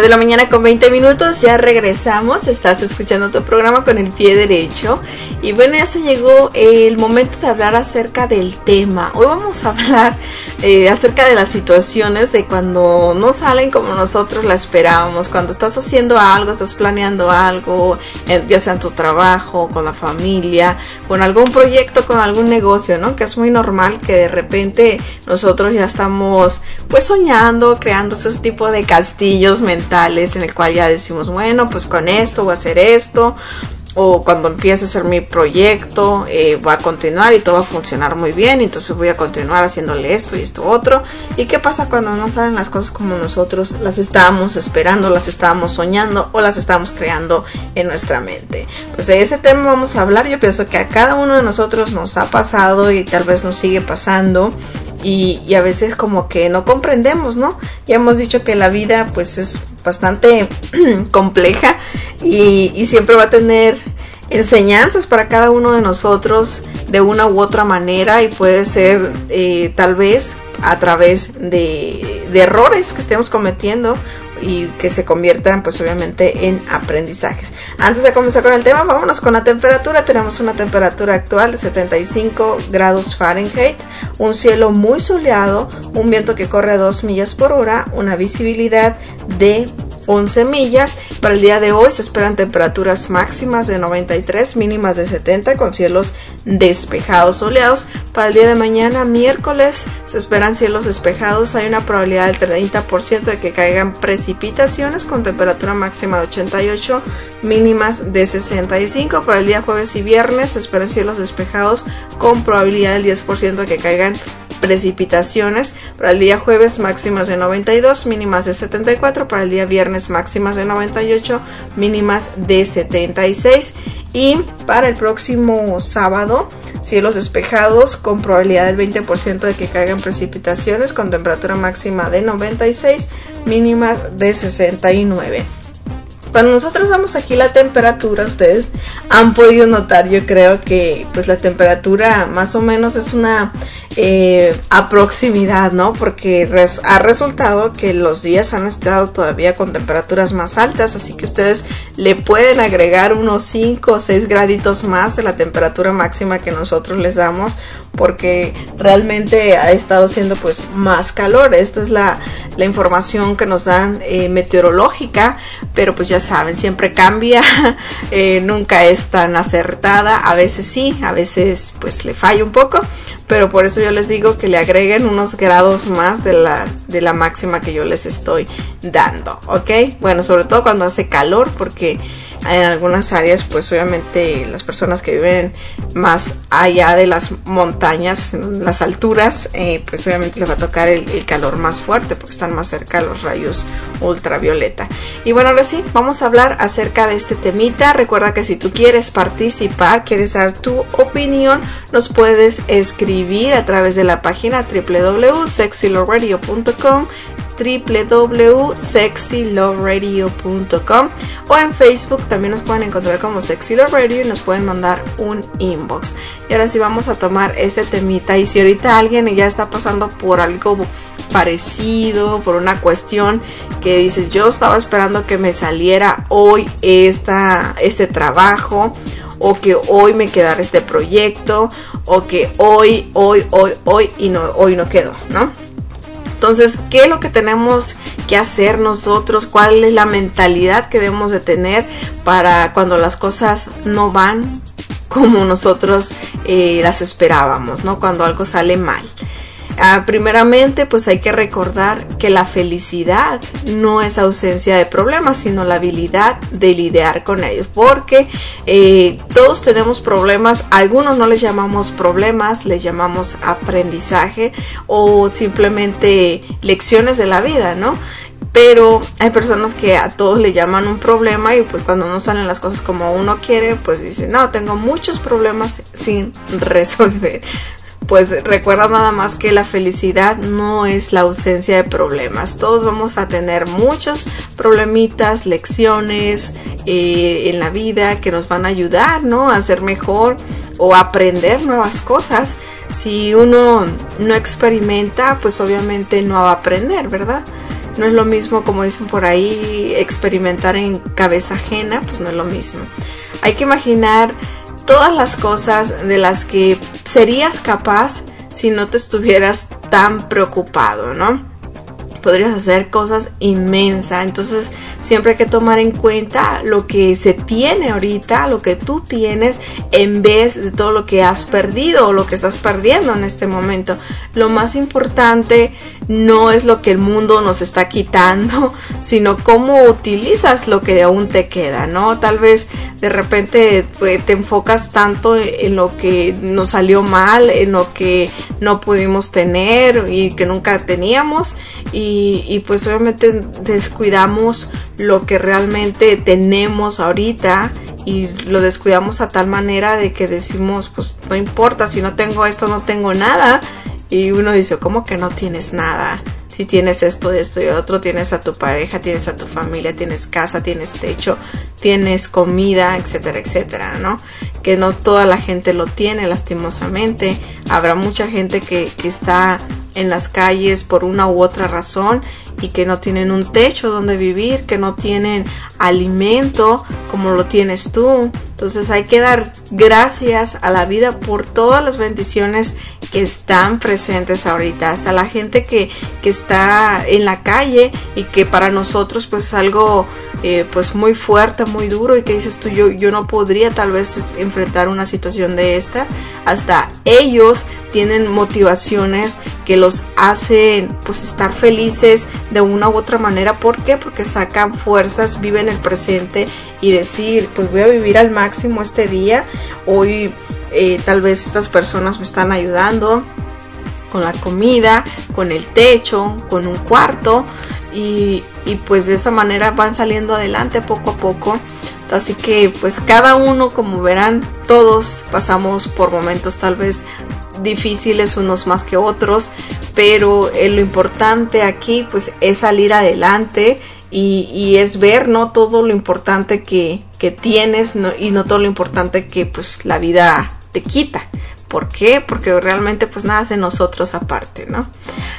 La mañana con 20 minutos, ya regresamos, estás escuchando tu programa con el pie derecho y bueno, ya se llegó el momento de hablar acerca del tema. Hoy vamos a hablar eh, acerca de las situaciones de cuando no salen como nosotros la esperábamos, cuando estás haciendo algo, estás planeando algo, ya sea en tu trabajo, con la familia, con algún proyecto, con algún negocio, ¿no? Que es muy normal que de repente nosotros ya estamos pues soñando, creando ese tipo de castillos mentales en el cual ya decimos, bueno, pues con esto voy a hacer esto, o cuando empiece a hacer mi proyecto eh, va a continuar y todo va a funcionar muy bien entonces voy a continuar haciéndole esto y esto otro. Y qué pasa cuando no salen las cosas como nosotros las estábamos esperando las estábamos soñando o las estábamos creando en nuestra mente pues de ese tema vamos a hablar. Yo pienso que a cada uno de nosotros nos ha pasado y tal vez nos sigue pasando y, a veces como que no comprendemos no ya hemos dicho que la vida pues es bastante compleja y, siempre va a tener enseñanzas para cada uno de nosotros de una u otra manera y puede ser eh, tal vez a través de, de, errores que estemos cometiendo y que se conviertan pues obviamente en aprendizajes. Antes de comenzar con el tema, vámonos con la temperatura. Tenemos una temperatura actual de 75 grados Fahrenheit, un cielo muy soleado, un viento que corre a 2 millas por hora, una visibilidad de 11 millas. Para el día de hoy se esperan temperaturas máximas de 93, mínimas de 70 con cielos despejados soleados. Para el día de mañana, miércoles, se esperan cielos despejados. Hay una probabilidad del 30% de que caigan precipitaciones con temperatura máxima de 88, mínimas de 65. Para el día jueves y viernes se esperan cielos despejados con probabilidad del 10% de que caigan precipitaciones. Para el día jueves máximas de 92, mínimas de 74. Para el día viernes máximas de 98, mínimas de 76. Y para el próximo sábado, cielos despejados con probabilidad del 20% de que caigan precipitaciones con temperatura máxima de 96, mínimas de 69. Cuando nosotros damos aquí la temperatura, ustedes han podido notar, yo creo que pues la temperatura más o menos es una eh, aproximidad, ¿no? Porque ha resultado que los días han estado todavía con temperaturas más altas, así que ustedes le pueden agregar unos 5 o 6 graditos más de la temperatura máxima que nosotros les damos porque realmente ha estado siendo pues más calor. Esta es la, información que nos dan eh, meteorológica, pero pues ya saben, siempre cambia, eh, nunca es tan acertada, a veces sí, a veces pues le falla un poco, pero por eso yo les digo que le agreguen unos grados más de la, de la máxima que yo les estoy dando, ¿ok? Bueno, sobre todo cuando hace calor, porque en algunas áreas pues obviamente las personas que viven más allá de las montañas, las alturas, eh, pues obviamente les va a tocar el, calor más fuerte porque están más cerca de los rayos ultravioleta. Y bueno, ahora sí, vamos a hablar acerca de este temita. Recuerda que si tú quieres participar, quieres dar tu opinión, nos puedes escribir a través de la página www.sexyloradio.com www.sexyloveradio.com o en Facebook también nos pueden encontrar como Sexy Love Radio y nos pueden mandar un inbox. Y ahora sí vamos a tomar este temita y si ahorita alguien ya está pasando por algo parecido, por una cuestión que dices yo estaba esperando que me saliera hoy esta, este trabajo o que hoy me quedara este proyecto o que hoy, hoy, hoy, hoy y no, hoy no quedó, ¿no? Entonces, ¿qué es lo que tenemos que hacer nosotros? ¿Cuál es la mentalidad que debemos de tener para cuando las cosas no van como nosotros eh, las esperábamos, ¿no? Cuando algo sale mal. Ah, primeramente, pues hay que recordar que la felicidad no es ausencia de problemas, sino la habilidad de lidiar con ellos. Porque eh, todos tenemos problemas, algunos no les llamamos problemas, les llamamos aprendizaje o simplemente lecciones de la vida, ¿no? pero hay personas que a todos le llaman un problema y pues cuando no salen las cosas como uno quiere, pues dice, no, tengo muchos problemas sin resolver pues recuerda nada más que la felicidad no es la ausencia de problemas. Todos vamos a tener muchos problemitas, lecciones eh, en la vida que nos van a ayudar, ¿no? A ser mejor o aprender nuevas cosas. Si uno no experimenta, pues obviamente no va a aprender, ¿verdad? no es lo mismo como dicen por ahí experimentar en cabeza ajena, pues no es lo mismo. Hay que imaginar todas las cosas de las que serías capaz si no te estuvieras tan preocupado, ¿no? Podrías hacer cosas inmensas. Entonces siempre hay que tomar en cuenta lo que se tiene ahorita, lo que tú tienes, en vez de todo lo que has perdido o lo que estás perdiendo en este momento. Lo más importante no es lo que el mundo nos está quitando, sino cómo utilizas lo que aún te queda, ¿no? Tal vez de repente pues, te enfocas tanto en lo que nos salió mal, en lo que no pudimos tener y que nunca teníamos y, pues obviamente descuidamos lo que realmente tenemos ahorita y lo descuidamos a tal manera de que decimos pues no importa si no tengo esto no tengo nada y uno dice ¿cómo que no tienes nada? Si tienes esto, esto y otro, tienes a tu pareja, tienes a tu familia, tienes casa, tienes techo, tienes comida, etcétera, etcétera, ¿no? Que no toda la gente lo tiene, lastimosamente. Habrá mucha gente que, que está en las calles por una u otra razón y que no tienen un techo donde vivir, que no tienen alimento como lo tienes tú. Entonces hay que dar gracias a la vida por todas las bendiciones que están presentes ahorita, hasta la gente que, que está en la calle y que para nosotros pues es algo eh, pues muy fuerte, muy duro y que dices tú yo, yo no podría tal vez enfrentar una situación de esta, hasta ellos tienen motivaciones que los hacen pues estar felices de una u otra manera. ¿Por qué? Porque sacan fuerzas, viven el presente y decir, pues voy a vivir al máximo este día. Hoy eh, tal vez estas personas me están ayudando con la comida, con el techo, con un cuarto. Y, y pues de esa manera van saliendo adelante poco a poco. Así que pues cada uno, como verán, todos pasamos por momentos tal vez difíciles unos más que otros, pero eh, lo importante aquí pues es salir adelante y, es ver no todo lo importante que, que tienes y no todo lo importante que pues la vida te quita. ¿Por qué? Porque realmente pues nada de nosotros aparte, ¿no?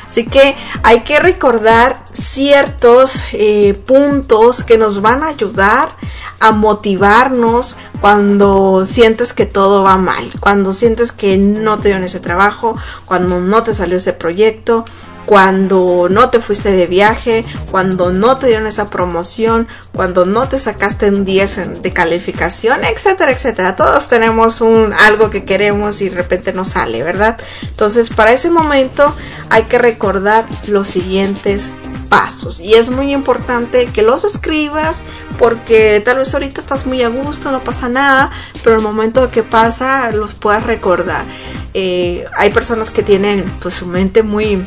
Así que hay que recordar ciertos eh, puntos que nos van a ayudar a motivarnos cuando sientes que todo va mal, cuando sientes que no te dieron ese trabajo, cuando no te salió ese proyecto, cuando no te fuiste de viaje, cuando no te dieron esa promoción, cuando no te sacaste un 10 de calificación, etcétera, etcétera. Todos tenemos un algo que queremos y de repente no sale, ¿verdad? Entonces, para ese momento hay que recordar los siguientes pasos. Y es muy importante que los escribas porque tal vez ahorita estás muy a gusto, no pasa nada, pero el momento que pasa los puedas recordar. Eh, hay personas que tienen pues su mente muy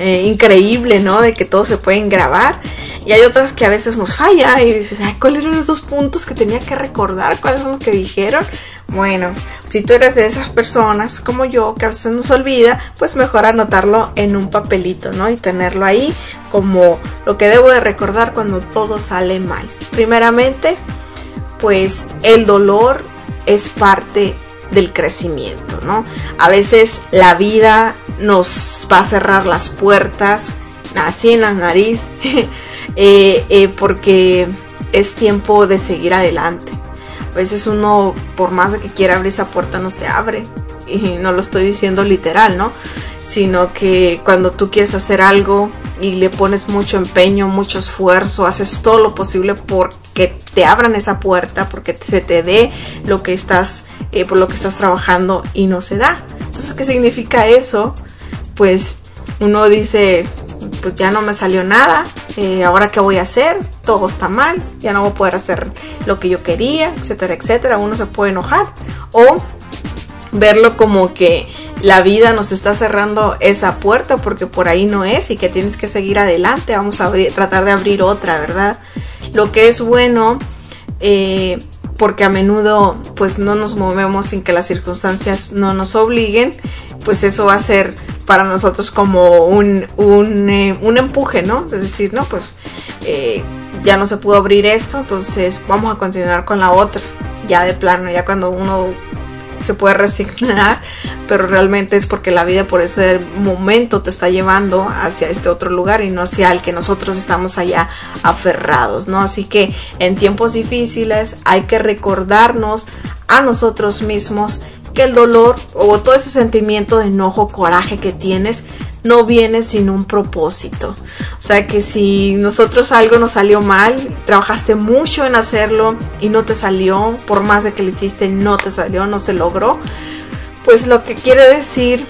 eh, increíble, ¿no? De que todos se pueden grabar. Y hay otras que a veces nos falla y dices, ¿cuáles eran esos puntos que tenía que recordar? ¿Cuáles son los que dijeron? Bueno, si tú eres de esas personas como yo que a veces nos olvida, pues mejor anotarlo en un papelito, ¿no? Y tenerlo ahí como lo que debo de recordar cuando todo sale mal. Primeramente, pues el dolor es parte del crecimiento, ¿no? A veces la vida nos va a cerrar las puertas, así en la nariz, eh, eh, porque es tiempo de seguir adelante. A veces uno, por más que quiera abrir esa puerta, no se abre. Y no lo estoy diciendo literal, ¿no? Sino que cuando tú quieres hacer algo y le pones mucho empeño, mucho esfuerzo, haces todo lo posible porque te abran esa puerta, porque se te dé lo que estás, eh, por lo que estás trabajando y no se da. Entonces, ¿qué significa eso? Pues uno dice, pues ya no me salió nada, eh, ahora qué voy a hacer, todo está mal, ya no voy a poder hacer lo que yo quería, etcétera, etcétera. Uno se puede enojar o verlo como que la vida nos está cerrando esa puerta porque por ahí no es y que tienes que seguir adelante, vamos a abrir, tratar de abrir otra, ¿verdad? Lo que es bueno, eh, porque a menudo pues no nos movemos sin que las circunstancias no nos obliguen, pues eso va a ser para nosotros como un, un, eh, un empuje, ¿no? Es decir, no, pues eh, ya no se pudo abrir esto, entonces vamos a continuar con la otra, ya de plano, ya cuando uno se puede resignar, pero realmente es porque la vida por ese momento te está llevando hacia este otro lugar y no hacia el que nosotros estamos allá aferrados, ¿no? Así que en tiempos difíciles hay que recordarnos a nosotros mismos que el dolor o todo ese sentimiento de enojo, coraje que tienes no viene sin un propósito. O sea que si nosotros algo nos salió mal, trabajaste mucho en hacerlo y no te salió, por más de que lo hiciste, no te salió, no se logró, pues lo que quiere decir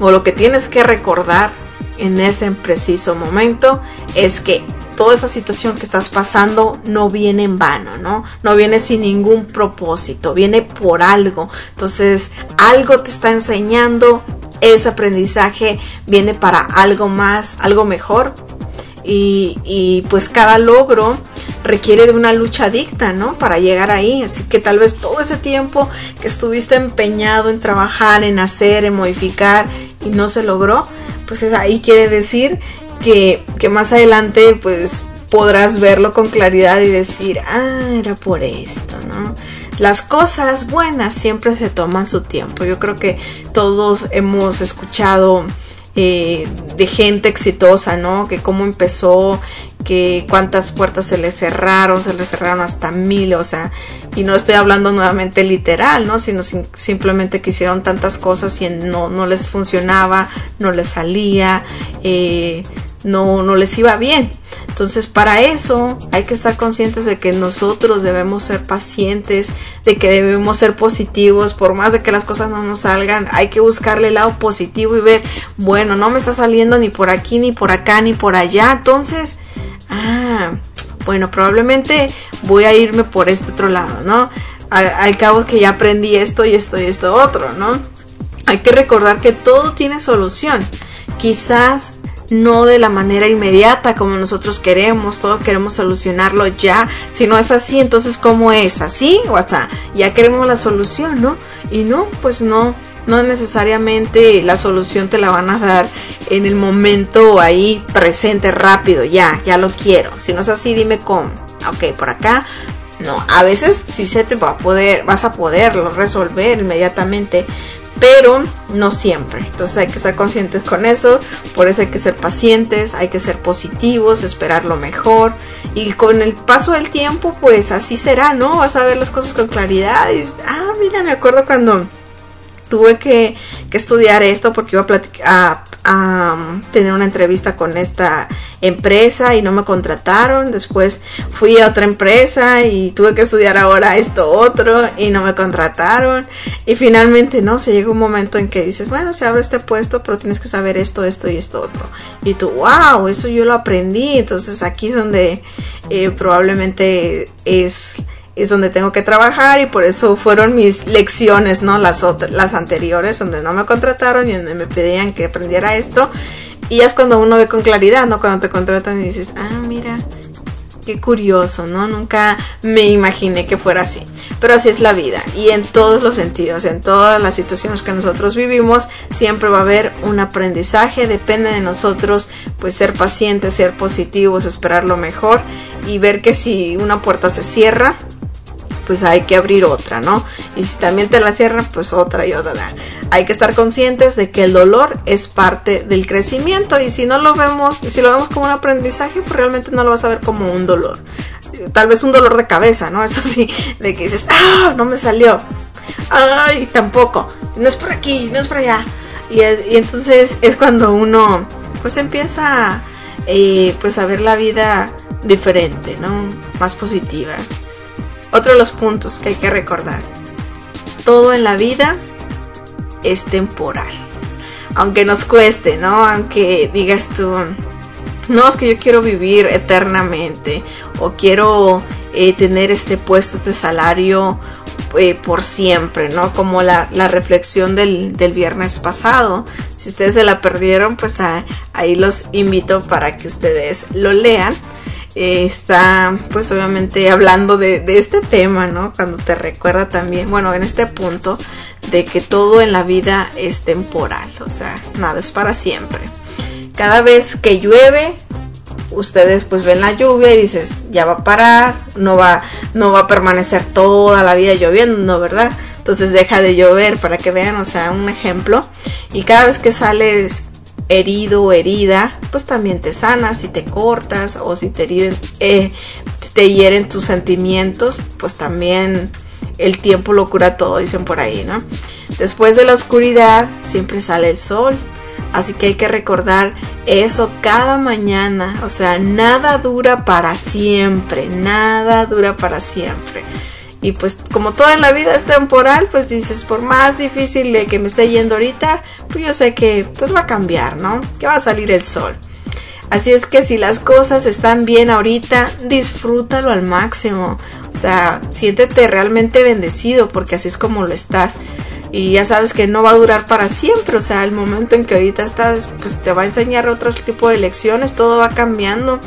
o lo que tienes que recordar en ese preciso momento es que toda esa situación que estás pasando no viene en vano, ¿no? No viene sin ningún propósito, viene por algo. Entonces, algo te está enseñando, ese aprendizaje viene para algo más, algo mejor. Y, pues cada logro requiere de una lucha dicta, ¿no? Para llegar ahí. Así que tal vez todo ese tiempo que estuviste empeñado en trabajar, en hacer, en modificar y no se logró, pues ahí quiere decir que, que más adelante pues podrás verlo con claridad y decir, ah, era por esto, ¿no? Las cosas buenas siempre se toman su tiempo. Yo creo que todos hemos escuchado eh, de gente exitosa, ¿no? Que cómo empezó, que cuántas puertas se le cerraron, se le cerraron hasta mil, o sea, y no estoy hablando nuevamente literal, ¿no? Sino simplemente que hicieron tantas cosas y no, no les funcionaba, no les salía, eh, no, no les iba bien. Entonces para eso hay que estar conscientes de que nosotros debemos ser pacientes, de que debemos ser positivos, por más de que las cosas no nos salgan, hay que buscarle el lado positivo y ver, bueno, no me está saliendo ni por aquí, ni por acá, ni por allá, entonces, ah, bueno, probablemente voy a irme por este otro lado, ¿no? Al, al cabo que ya aprendí esto y esto y esto otro, ¿no? Hay que recordar que todo tiene solución. Quizás no de la manera inmediata como nosotros queremos, todo queremos solucionarlo ya. Si no es así, entonces ¿cómo es? ¿Así o Ya queremos la solución, ¿no? Y no, pues no, no necesariamente la solución te la van a dar en el momento ahí presente, rápido, ya, ya lo quiero. Si no es así, dime cómo. Ok, por acá. No, a veces sí se te va a poder, vas a poderlo resolver inmediatamente, pero no siempre. Entonces hay que estar conscientes con eso, por eso hay que ser pacientes, hay que ser positivos, esperar lo mejor y con el paso del tiempo pues así será, ¿no? Vas a ver las cosas con claridad y ah, mira, me acuerdo cuando tuve que, que estudiar esto porque iba a, platicar, a tener una entrevista con esta empresa y no me contrataron. Después fui a otra empresa y tuve que estudiar ahora esto otro y no me contrataron. Y finalmente, no, se llega un momento en que dices, bueno, se abre este puesto, pero tienes que saber esto, esto y esto otro. Y tú, wow, eso yo lo aprendí. Entonces aquí es donde eh, probablemente es es donde tengo que trabajar y por eso fueron mis lecciones, ¿no? Las las anteriores donde no me contrataron y donde me pedían que aprendiera esto. Y es cuando uno ve con claridad, ¿no? Cuando te contratan y dices, ah, mira, qué curioso, ¿no? Nunca me imaginé que fuera así. Pero así es la vida y en todos los sentidos, en todas las situaciones que nosotros vivimos, siempre va a haber un aprendizaje, depende de nosotros, pues ser pacientes, ser positivos, esperar lo mejor y ver que si una puerta se cierra, pues hay que abrir otra, ¿no? Y si también te la cierran, pues otra y otra. Hay que estar conscientes de que el dolor es parte del crecimiento y si no lo vemos, si lo vemos como un aprendizaje, pues realmente no lo vas a ver como un dolor. Tal vez un dolor de cabeza, ¿no? Eso sí, de que dices, ah, no me salió. Ay, tampoco. No es por aquí, no es por allá. Y, entonces es cuando uno pues empieza eh, pues a ver la vida diferente, ¿no? Más positiva. Otro de los puntos que hay que recordar. Todo en la vida es temporal. Aunque nos cueste, ¿no? Aunque digas tú, no, es que yo quiero vivir eternamente o quiero eh, tener este puesto, este salario eh, por siempre, ¿no? Como la, reflexión del, del, viernes pasado. Si ustedes se la perdieron, pues ahí los invito para que ustedes lo lean. Eh, está pues obviamente hablando de, este tema, ¿no? Cuando te recuerda también, bueno, en este punto de que todo en la vida es temporal, o sea, nada es para siempre. Cada vez que llueve, ustedes pues ven la lluvia y dices, ya va a parar, no va, no va a permanecer toda la vida lloviendo, ¿verdad? entonces deja de llover para que vean, o sea, un ejemplo. Y cada vez que sales herido o herida, pues también te sanas, si te cortas o si te, eh, te hieren tus sentimientos, pues también el tiempo lo cura todo, dicen por ahí, ¿no? Después de la oscuridad siempre sale el sol, así que hay que recordar eso cada mañana, o sea, nada dura para siempre, nada dura para siempre. Y pues como todo en la vida es temporal, pues dices, por más difícil que me esté yendo ahorita, pues yo sé que pues va a cambiar, ¿no? Que va a salir el sol. Así es que si las cosas están bien ahorita, disfrútalo al máximo. O sea, siéntete realmente bendecido porque así es como lo estás. Y ya sabes que no va a durar para siempre. O sea, el momento en que ahorita estás, pues te va a enseñar otro tipo de lecciones. Todo va cambiando.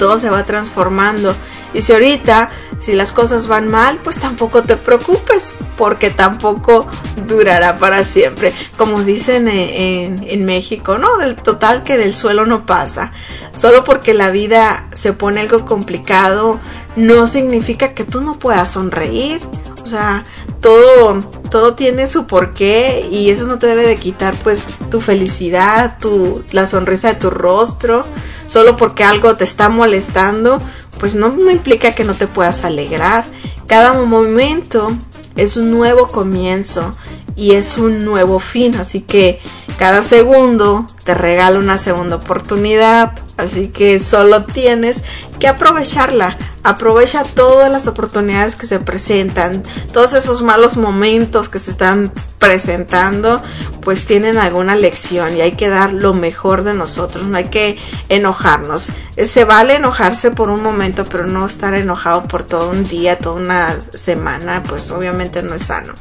Todo se va transformando. Y si ahorita si las cosas van mal, pues tampoco te preocupes, porque tampoco durará para siempre. Como dicen en, México, ¿no? Del total que del suelo no pasa. Solo porque la vida se pone algo complicado, no significa que tú no puedas sonreír. O sea, todo, todo tiene su porqué y eso no te debe de quitar pues tu felicidad, tu, la sonrisa de tu rostro, solo porque algo te está molestando, pues no, no implica que no te puedas alegrar. Cada momento es un nuevo comienzo y es un nuevo fin, así que cada segundo te regala una segunda oportunidad, así que solo tienes que aprovecharla. Aprovecha todas las oportunidades que se presentan, todos esos malos momentos que se están presentando, pues tienen alguna lección y hay que dar lo mejor de nosotros, no hay que enojarnos. Se vale enojarse por un momento, pero no estar enojado por todo un día, toda una semana, pues obviamente no es sano.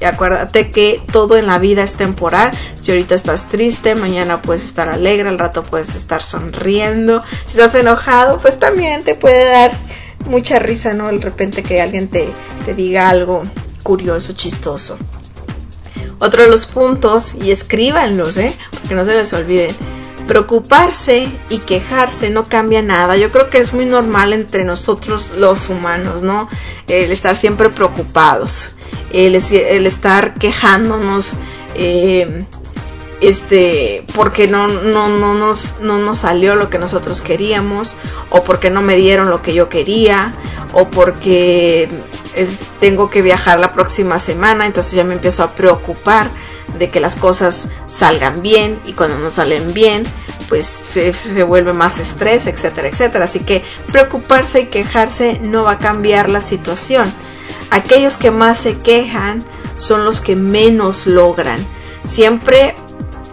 Y acuérdate que todo en la vida es temporal. Si ahorita estás triste, mañana puedes estar alegre, al rato puedes estar sonriendo. Si estás enojado, pues también te puede dar mucha risa, ¿no? De repente que alguien te, te diga algo curioso, chistoso. Otro de los puntos, y escríbanlos, ¿eh? Porque no se les olviden. Preocuparse y quejarse no cambia nada. Yo creo que es muy normal entre nosotros los humanos, ¿no? El estar siempre preocupados el, estar quejándonos, eh, este, porque no, no, no, nos, no nos salió lo que nosotros queríamos, o porque no me dieron lo que yo quería, o porque tengo que viajar la próxima semana, entonces ya me empiezo a preocupar de que las cosas salgan bien y cuando no salen bien pues se, se, vuelve más estrés, etcétera, etcétera. Así que preocuparse y quejarse no va a cambiar la situación aquellos que más se quejan son los que menos logran. Siempre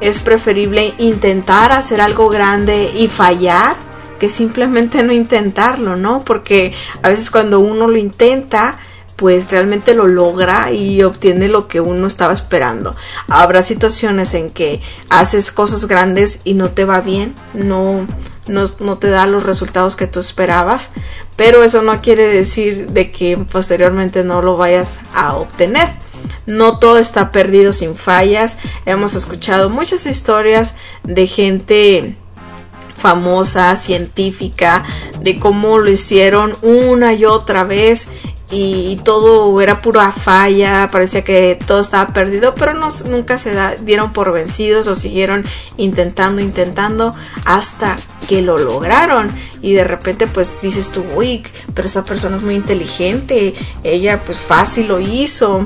es preferible intentar hacer algo grande y fallar que simplemente no intentarlo, ¿no? Porque a veces cuando uno lo intenta, pues realmente lo logra y obtiene lo que uno estaba esperando. Habrá situaciones en que haces cosas grandes y no te va bien, no, no, te da los resultados que tú esperabas, pero eso no quiere decir de que posteriormente no lo vayas a obtener. No todo está perdido sin fallas. Hemos escuchado muchas historias de gente famosa, científica, de cómo lo hicieron una y otra vez y todo era pura falla, parecía que todo estaba perdido, pero no, nunca se dieron por vencidos, lo siguieron intentando, intentando hasta que lo lograron. Y de repente pues dices tú, uy, pero esa persona es muy inteligente, ella pues fácil lo hizo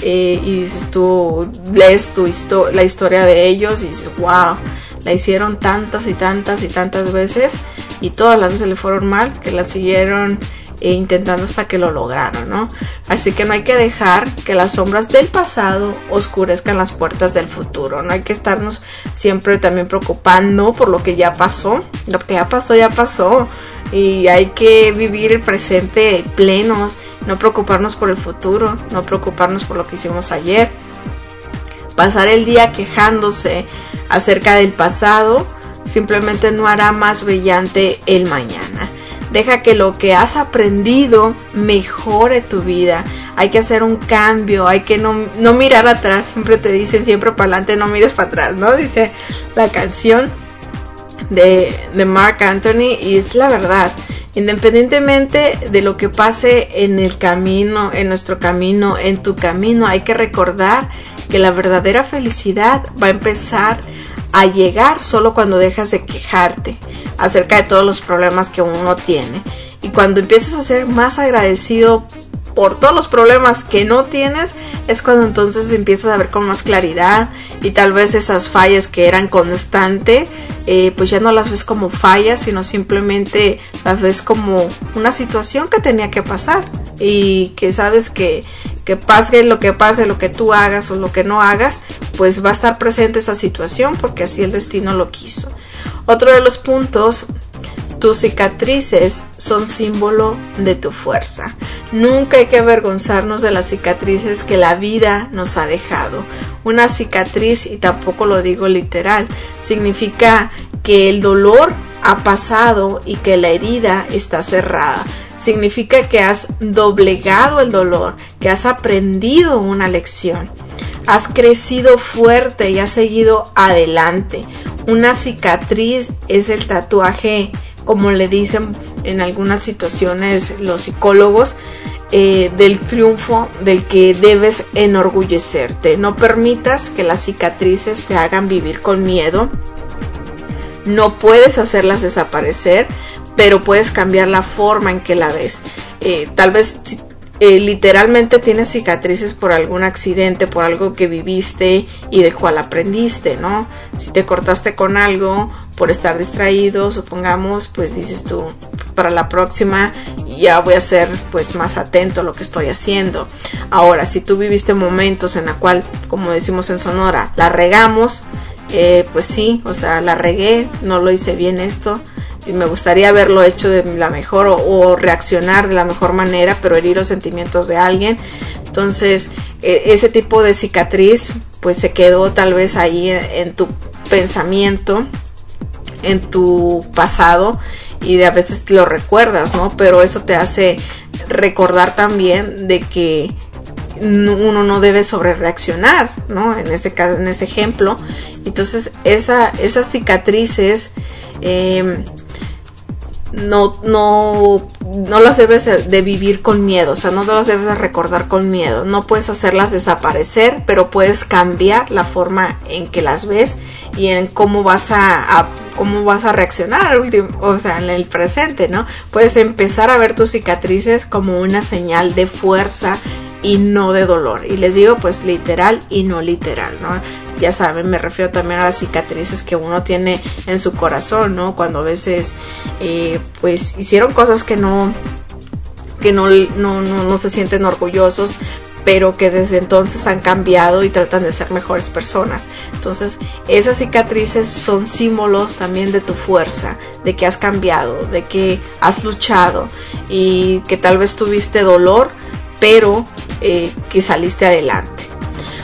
eh, y dices tú, lees tu la historia de ellos y dices, wow, la hicieron tantas y tantas y tantas veces y todas las veces le fueron mal que la siguieron e intentando hasta que lo lograron, ¿no? Así que no hay que dejar que las sombras del pasado oscurezcan las puertas del futuro, no hay que estarnos siempre también preocupando por lo que ya pasó, lo que ya pasó ya pasó y hay que vivir el presente plenos, no preocuparnos por el futuro, no preocuparnos por lo que hicimos ayer, pasar el día quejándose acerca del pasado simplemente no hará más brillante el mañana. Deja que lo que has aprendido mejore tu vida. Hay que hacer un cambio, hay que no, mirar atrás. Siempre te dicen, siempre para adelante, no mires para atrás, ¿no? Dice la canción de, de Mark Anthony y es la verdad. Independientemente de lo que pase en el camino, en nuestro camino, en tu camino, hay que recordar que la verdadera felicidad va a empezar a llegar solo cuando dejas de quejarte acerca de todos los problemas que uno tiene. Y cuando empiezas a ser más agradecido por todos los problemas que no tienes, es cuando entonces empiezas a ver con más claridad y tal vez esas fallas que eran constante, eh, pues ya no las ves como fallas, sino simplemente las ves como una situación que tenía que pasar y que sabes que, que pase lo que pase, lo que tú hagas o lo que no hagas, pues va a estar presente esa situación porque así el destino lo quiso. Otro de los puntos tus cicatrices son símbolo de tu fuerza. Nunca hay que avergonzarnos de las cicatrices que la vida nos ha dejado. Una cicatriz, y tampoco lo digo literal, significa que el dolor ha pasado y que la herida está cerrada. Significa que has doblegado el dolor, que has aprendido una lección. Has crecido fuerte y has seguido adelante. Una cicatriz es el tatuaje como le dicen en algunas situaciones los psicólogos, eh, del triunfo del que debes enorgullecerte. No permitas que las cicatrices te hagan vivir con miedo. No puedes hacerlas desaparecer, pero puedes cambiar la forma en que la ves. Eh, tal vez eh, literalmente tienes cicatrices por algún accidente, por algo que viviste y del cual aprendiste, ¿no? Si te cortaste con algo por estar distraído, supongamos, pues dices tú, para la próxima ya voy a ser pues más atento a lo que estoy haciendo. Ahora, si tú viviste momentos en la cual, como decimos en Sonora, la regamos, eh, pues sí, o sea, la regué, no lo hice bien esto, y me gustaría haberlo hecho de la mejor o, reaccionar de la mejor manera, pero herir los sentimientos de alguien. Entonces, e, ese tipo de cicatriz pues se quedó tal vez ahí en, tu pensamiento, en tu pasado y de a veces lo recuerdas, ¿no? Pero eso te hace recordar también de que uno no debe sobre reaccionar, ¿no? En ese caso, en ese ejemplo. Entonces, esa, esas cicatrices eh, no, no, no las debes de vivir con miedo, o sea, no las debes de recordar con miedo, no puedes hacerlas desaparecer, pero puedes cambiar la forma en que las ves y en cómo vas a, cómo vas a reaccionar o sea, en el presente, ¿no? Puedes empezar a ver tus cicatrices como una señal de fuerza y no de dolor. Y les digo pues literal y no literal, ¿no? ya saben, me refiero también a las cicatrices que uno tiene en su corazón, ¿no? Cuando a veces, eh, pues, hicieron cosas que no, que no, no, no, se sienten orgullosos, pero que desde entonces han cambiado y tratan de ser mejores personas. Entonces, esas cicatrices son símbolos también de tu fuerza, de que has cambiado, de que has luchado y que tal vez tuviste dolor, pero eh, que saliste adelante.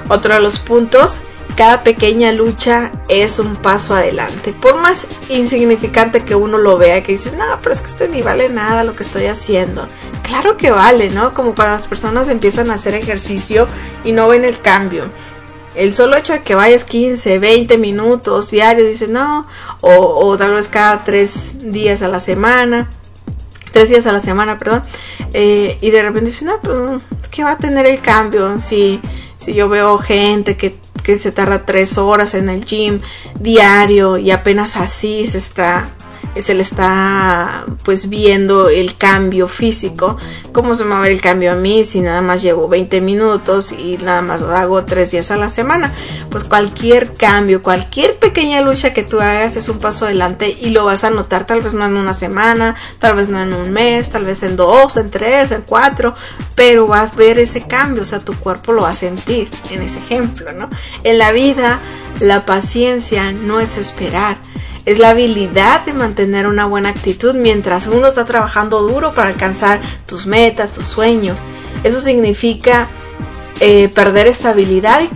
Otro de los puntos cada pequeña lucha es un paso adelante. Por más insignificante que uno lo vea, que dice, no, pero es que esto ni vale nada lo que estoy haciendo. Claro que vale, ¿no? Como para las personas empiezan a hacer ejercicio y no ven el cambio. El solo hecho de que vayas 15, 20 minutos diarios, dice no, o, tal vez cada tres días a la semana, tres días a la semana, perdón, eh, y de repente dice, no, pues, ¿qué va a tener el cambio? Si, si yo veo gente que que se tarda tres horas en el gym diario y apenas así se está se le está pues viendo el cambio físico. ¿Cómo se me va a ver el cambio a mí si nada más llevo 20 minutos y nada más lo hago tres días a la semana? Pues cualquier cambio, cualquier pequeña lucha que tú hagas es un paso adelante y lo vas a notar tal vez no en una semana, tal vez no en un mes, tal vez en dos, en tres, en cuatro, pero vas a ver ese cambio, o sea, tu cuerpo lo va a sentir en ese ejemplo, ¿no? En la vida, la paciencia no es esperar, es la habilidad de mantener una buena actitud mientras uno está trabajando duro para alcanzar tus metas, tus sueños. Eso significa eh, perder estabilidad y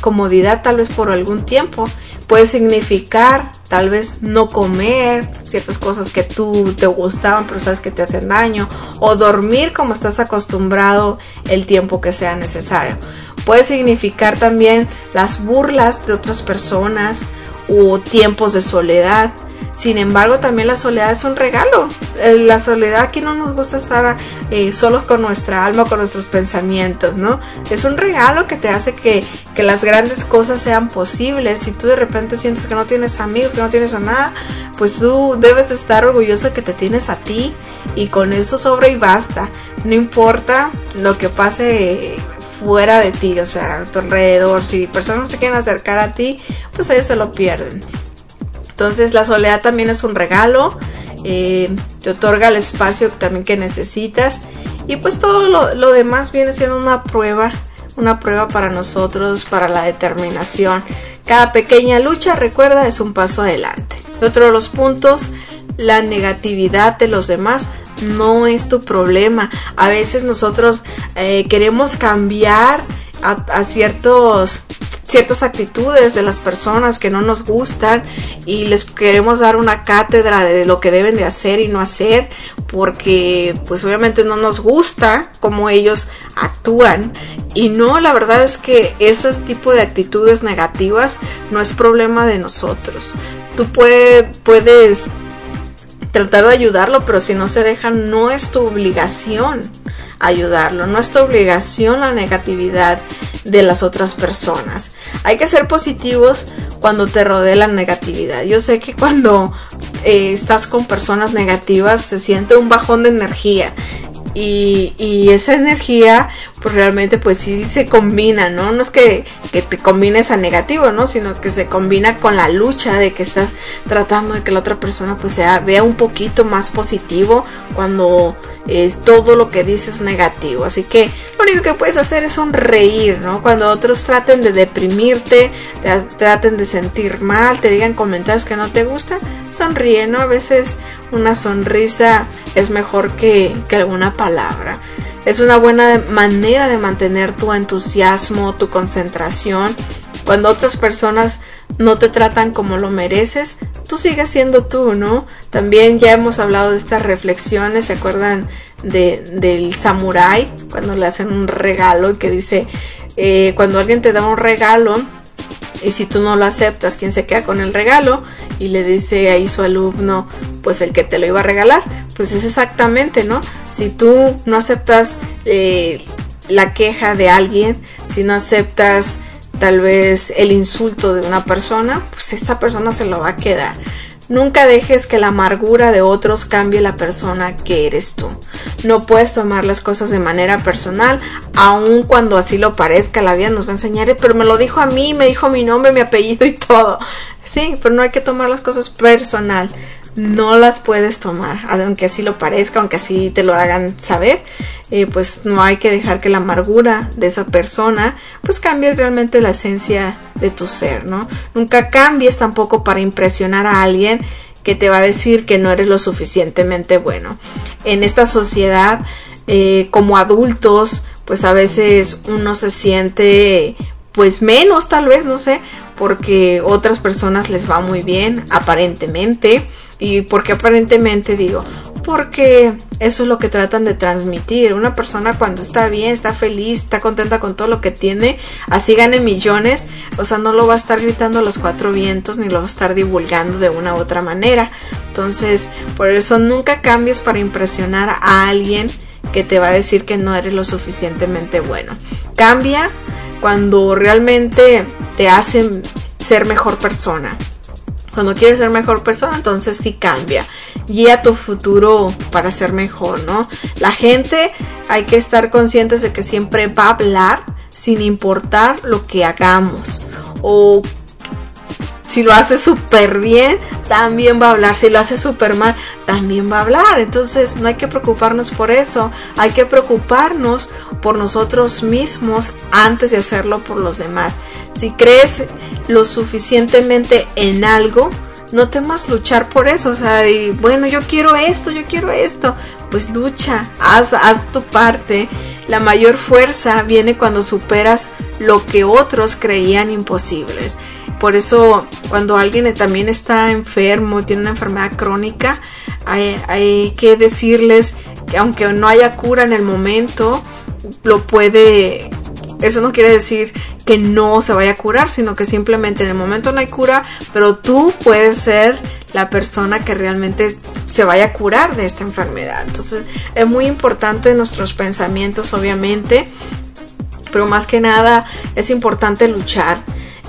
comodidad tal vez por algún tiempo. Puede significar tal vez no comer ciertas cosas que tú te gustaban pero sabes que te hacen daño o dormir como estás acostumbrado el tiempo que sea necesario. Puede significar también las burlas de otras personas o tiempos de soledad. Sin embargo, también la soledad es un regalo. Eh, la soledad aquí no nos gusta estar eh, solos con nuestra alma, con nuestros pensamientos, ¿no? Es un regalo que te hace que, que las grandes cosas sean posibles. Si tú de repente sientes que no tienes amigos, que no tienes a nada, pues tú debes estar orgulloso de que te tienes a ti y con eso sobra y basta. No importa lo que pase fuera de ti, o sea, a tu alrededor. Si personas no se quieren acercar a ti, pues ellos se lo pierden. Entonces la soledad también es un regalo, eh, te otorga el espacio también que necesitas y pues todo lo, lo demás viene siendo una prueba, una prueba para nosotros, para la determinación. Cada pequeña lucha, recuerda, es un paso adelante. Otro de los puntos, la negatividad de los demás no es tu problema. A veces nosotros eh, queremos cambiar a, ciertos ciertas actitudes de las personas que no nos gustan y les queremos dar una cátedra de lo que deben de hacer y no hacer porque pues obviamente no nos gusta cómo ellos actúan y no la verdad es que ese tipo de actitudes negativas no es problema de nosotros tú puedes tratar de ayudarlo, pero si no se deja, no es tu obligación ayudarlo, no es tu obligación la negatividad de las otras personas. Hay que ser positivos cuando te rodea la negatividad. Yo sé que cuando eh, estás con personas negativas se siente un bajón de energía y, esa energía pues realmente pues sí se combina, ¿no? No es que, te combines a negativo, ¿no? Sino que se combina con la lucha de que estás tratando de que la otra persona pues sea, vea un poquito más positivo cuando es todo lo que dices negativo. Así que lo único que puedes hacer es sonreír, ¿no? Cuando otros traten de deprimirte, te, traten de sentir mal, te digan comentarios que no te gustan, sonríe, ¿no? A veces una sonrisa es mejor que, que alguna palabra. Es una buena manera de mantener tu entusiasmo, tu concentración. Cuando otras personas no te tratan como lo mereces, tú sigues siendo tú, ¿no? También ya hemos hablado de estas reflexiones, ¿se acuerdan de, del samurái? Cuando le hacen un regalo y que dice, eh, cuando alguien te da un regalo, y si tú no lo aceptas, ¿quién se queda con el regalo? Y le dice ahí su alumno, pues el que te lo iba a regalar. Pues es exactamente, ¿no? Si tú no aceptas eh, la queja de alguien, si no aceptas tal vez el insulto de una persona, pues esa persona se lo va a quedar. Nunca dejes que la amargura de otros cambie la persona que eres tú. No puedes tomar las cosas de manera personal, aun cuando así lo parezca. La vida nos va a enseñar, eh, pero me lo dijo a mí, me dijo mi nombre, mi apellido y todo. Sí, pero no hay que tomar las cosas personal no las puedes tomar, aunque así lo parezca, aunque así te lo hagan saber, eh, pues no hay que dejar que la amargura de esa persona pues cambie realmente la esencia de tu ser, ¿no? Nunca cambies tampoco para impresionar a alguien que te va a decir que no eres lo suficientemente bueno. En esta sociedad, eh, como adultos, pues a veces uno se siente pues menos tal vez, no sé, porque otras personas les va muy bien, aparentemente, ¿Y por qué aparentemente digo? Porque eso es lo que tratan de transmitir. Una persona cuando está bien, está feliz, está contenta con todo lo que tiene, así gane millones, o sea, no lo va a estar gritando a los cuatro vientos ni lo va a estar divulgando de una u otra manera. Entonces, por eso nunca cambies para impresionar a alguien que te va a decir que no eres lo suficientemente bueno. Cambia cuando realmente te hacen ser mejor persona. Cuando quieres ser mejor persona, entonces sí cambia. Guía tu futuro para ser mejor, ¿no? La gente hay que estar conscientes de que siempre va a hablar sin importar lo que hagamos. O si lo hace súper bien, también va a hablar. Si lo hace súper mal, también va a hablar. Entonces no hay que preocuparnos por eso. Hay que preocuparnos por nosotros mismos antes de hacerlo por los demás. Si crees lo suficientemente en algo, no temas luchar por eso. O sea, bueno, yo quiero esto, yo quiero esto. Pues lucha, haz, haz tu parte. La mayor fuerza viene cuando superas lo que otros creían imposibles. Por eso cuando alguien también está enfermo, tiene una enfermedad crónica, hay, que decirles que aunque no haya cura en el momento, lo puede eso no quiere decir que no se vaya a curar, sino que simplemente en el momento no hay cura, pero tú puedes ser la persona que realmente se vaya a curar de esta enfermedad. Entonces es muy importante nuestros pensamientos, obviamente, pero más que nada es importante luchar.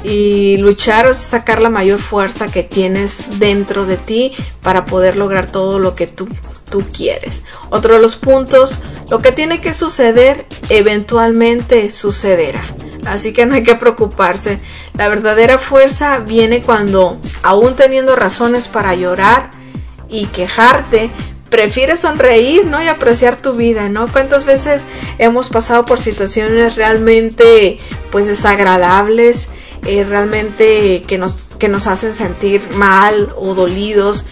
Y luchar es sacar la mayor fuerza que tienes dentro de ti para poder lograr todo lo que tú, tú quieres. Otro de los puntos, lo que tiene que suceder eventualmente sucederá. Así que no hay que preocuparse. La verdadera fuerza viene cuando, aún teniendo razones para llorar y quejarte, prefieres sonreír, ¿no? Y apreciar tu vida, ¿no? ¿Cuántas veces hemos pasado por situaciones realmente, pues, desagradables, eh, realmente que nos, que nos hacen sentir mal o dolidos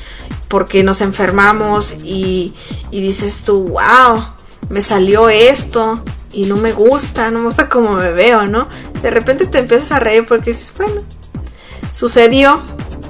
porque nos enfermamos y, y dices tú, wow, me salió esto y no me gusta, no me gusta como me veo, ¿no? De repente te empiezas a reír porque dices, bueno, sucedió,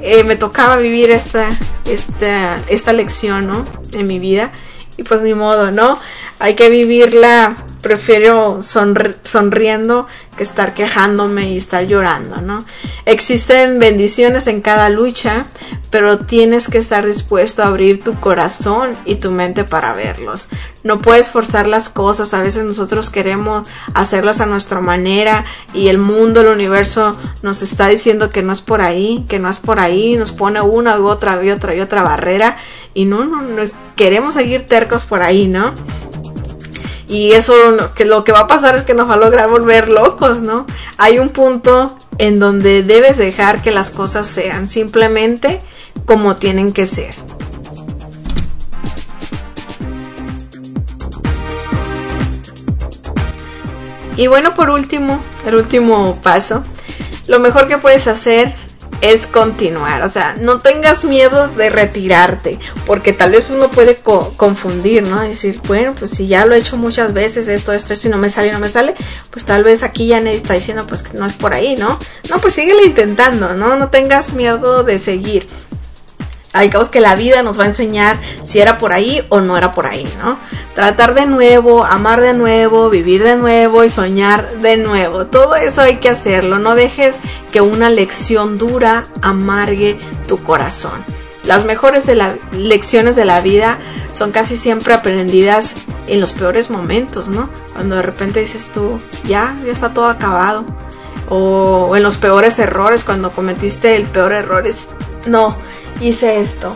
eh, me tocaba vivir esta, esta, esta lección, ¿no? En mi vida. Y pues ni modo, ¿no? Hay que vivirla, prefiero sonriendo que estar quejándome y estar llorando, ¿no? Existen bendiciones en cada lucha, pero tienes que estar dispuesto a abrir tu corazón y tu mente para verlos. No puedes forzar las cosas, a veces nosotros queremos hacerlas a nuestra manera y el mundo, el universo nos está diciendo que no es por ahí, que no es por ahí, nos pone una y otra y otra y otra barrera y no, no, no queremos seguir tercos por ahí, ¿no? Y eso que lo que va a pasar es que nos va a lograr volver locos, ¿no? Hay un punto en donde debes dejar que las cosas sean simplemente como tienen que ser. Y bueno, por último, el último paso, lo mejor que puedes hacer es continuar. O sea, no tengas miedo de retirarte, porque tal vez uno puede confundir, ¿no? Decir, bueno, pues si ya lo he hecho muchas veces, esto, esto, esto, y no me sale, no me sale, pues tal vez aquí ya nadie está diciendo, pues que no es por ahí, ¿no? No, pues síguele intentando, ¿no? No tengas miedo de seguir al cabo que la vida nos va a enseñar si era por ahí o no era por ahí, ¿no? Tratar de nuevo, amar de nuevo, vivir de nuevo y soñar de nuevo. Todo eso hay que hacerlo. No dejes que una lección dura amargue tu corazón. Las mejores lecciones de la vida son casi siempre aprendidas en los peores momentos, ¿no? Cuando de repente dices tú, ya, ya está todo acabado. O, o en los peores errores, cuando cometiste el peor error, es, no, hice esto,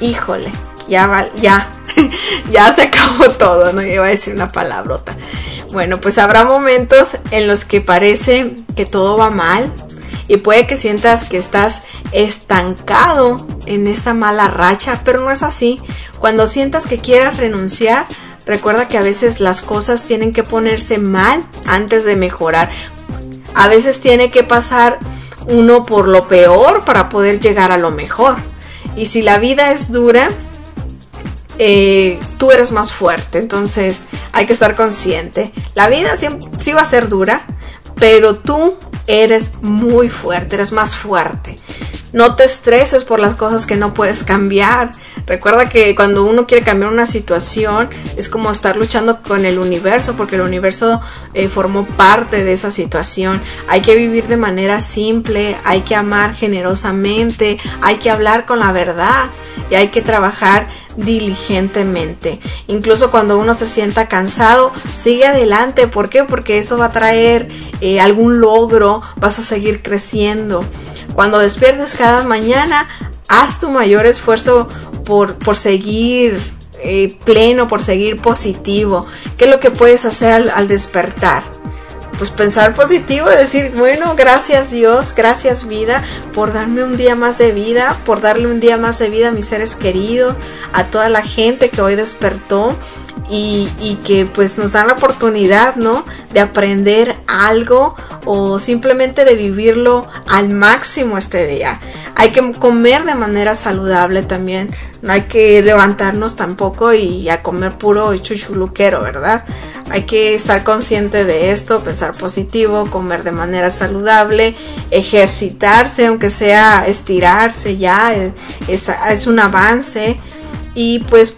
híjole, ya, ya, ya se acabó todo, no iba a decir una palabrota. Bueno, pues habrá momentos en los que parece que todo va mal y puede que sientas que estás estancado en esta mala racha, pero no es así. Cuando sientas que quieras renunciar, recuerda que a veces las cosas tienen que ponerse mal antes de mejorar. A veces tiene que pasar uno por lo peor para poder llegar a lo mejor. Y si la vida es dura, eh, tú eres más fuerte. Entonces hay que estar consciente. La vida sí, sí va a ser dura, pero tú eres muy fuerte, eres más fuerte. No te estreses por las cosas que no puedes cambiar. Recuerda que cuando uno quiere cambiar una situación es como estar luchando con el universo porque el universo eh, formó parte de esa situación. Hay que vivir de manera simple, hay que amar generosamente, hay que hablar con la verdad y hay que trabajar diligentemente. Incluso cuando uno se sienta cansado, sigue adelante. ¿Por qué? Porque eso va a traer eh, algún logro, vas a seguir creciendo. Cuando despiertes cada mañana, haz tu mayor esfuerzo por, por seguir eh, pleno, por seguir positivo. ¿Qué es lo que puedes hacer al, al despertar? pues pensar positivo, decir, bueno, gracias Dios, gracias vida por darme un día más de vida, por darle un día más de vida a mis seres queridos, a toda la gente que hoy despertó y, que pues nos dan la oportunidad, ¿no? De aprender algo o simplemente de vivirlo al máximo este día. Hay que comer de manera saludable también. No hay que levantarnos tampoco y a comer puro chuchuluquero, ¿verdad? Hay que estar consciente de esto, pensar positivo, comer de manera saludable, ejercitarse, aunque sea estirarse ya, es, es un avance. Y pues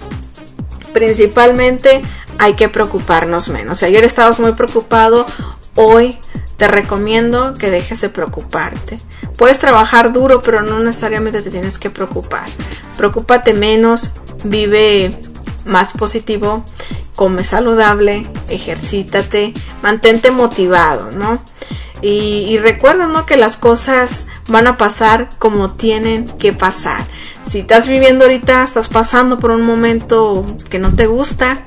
principalmente hay que preocuparnos menos. Ayer estabas muy preocupado, hoy te recomiendo que dejes de preocuparte. Puedes trabajar duro, pero no necesariamente te tienes que preocupar. Preocúpate menos, vive más positivo, come saludable, ejercítate, mantente motivado, ¿no? Y, recuerda, ¿no? Que las cosas van a pasar como tienen que pasar. Si estás viviendo ahorita, estás pasando por un momento que no te gusta,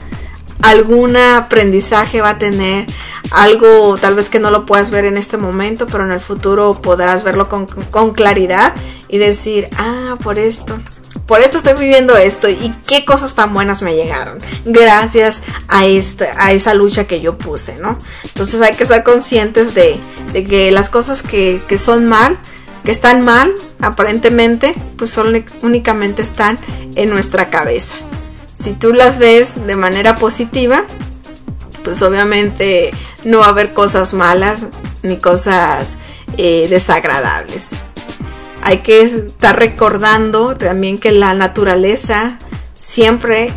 algún aprendizaje va a tener, algo tal vez que no lo puedas ver en este momento, pero en el futuro podrás verlo con, claridad y decir, ah, por esto, por esto estoy viviendo esto y qué cosas tan buenas me llegaron gracias a, esta, a esa lucha que yo puse, ¿no? Entonces hay que estar conscientes de, que las cosas que, que, son mal, que están mal, aparentemente, pues únicamente están en nuestra cabeza. Si tú las ves de manera positiva, pues obviamente no va a haber cosas malas ni cosas eh, desagradables. Hay que estar recordando también que la naturaleza siempre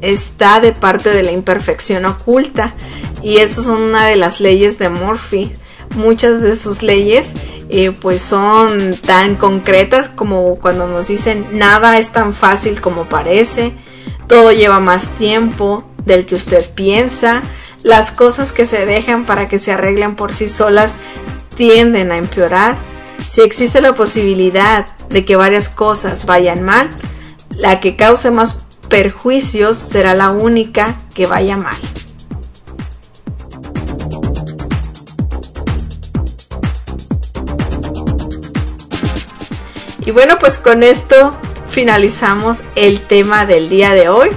está de parte de la imperfección oculta y eso es una de las leyes de Murphy. Muchas de sus leyes eh, pues son tan concretas como cuando nos dicen nada es tan fácil como parece, todo lleva más tiempo del que usted piensa, las cosas que se dejan para que se arreglen por sí solas tienden a empeorar. Si existe la posibilidad de que varias cosas vayan mal, la que cause más perjuicios será la única que vaya mal. Y bueno, pues con esto finalizamos el tema del día de hoy.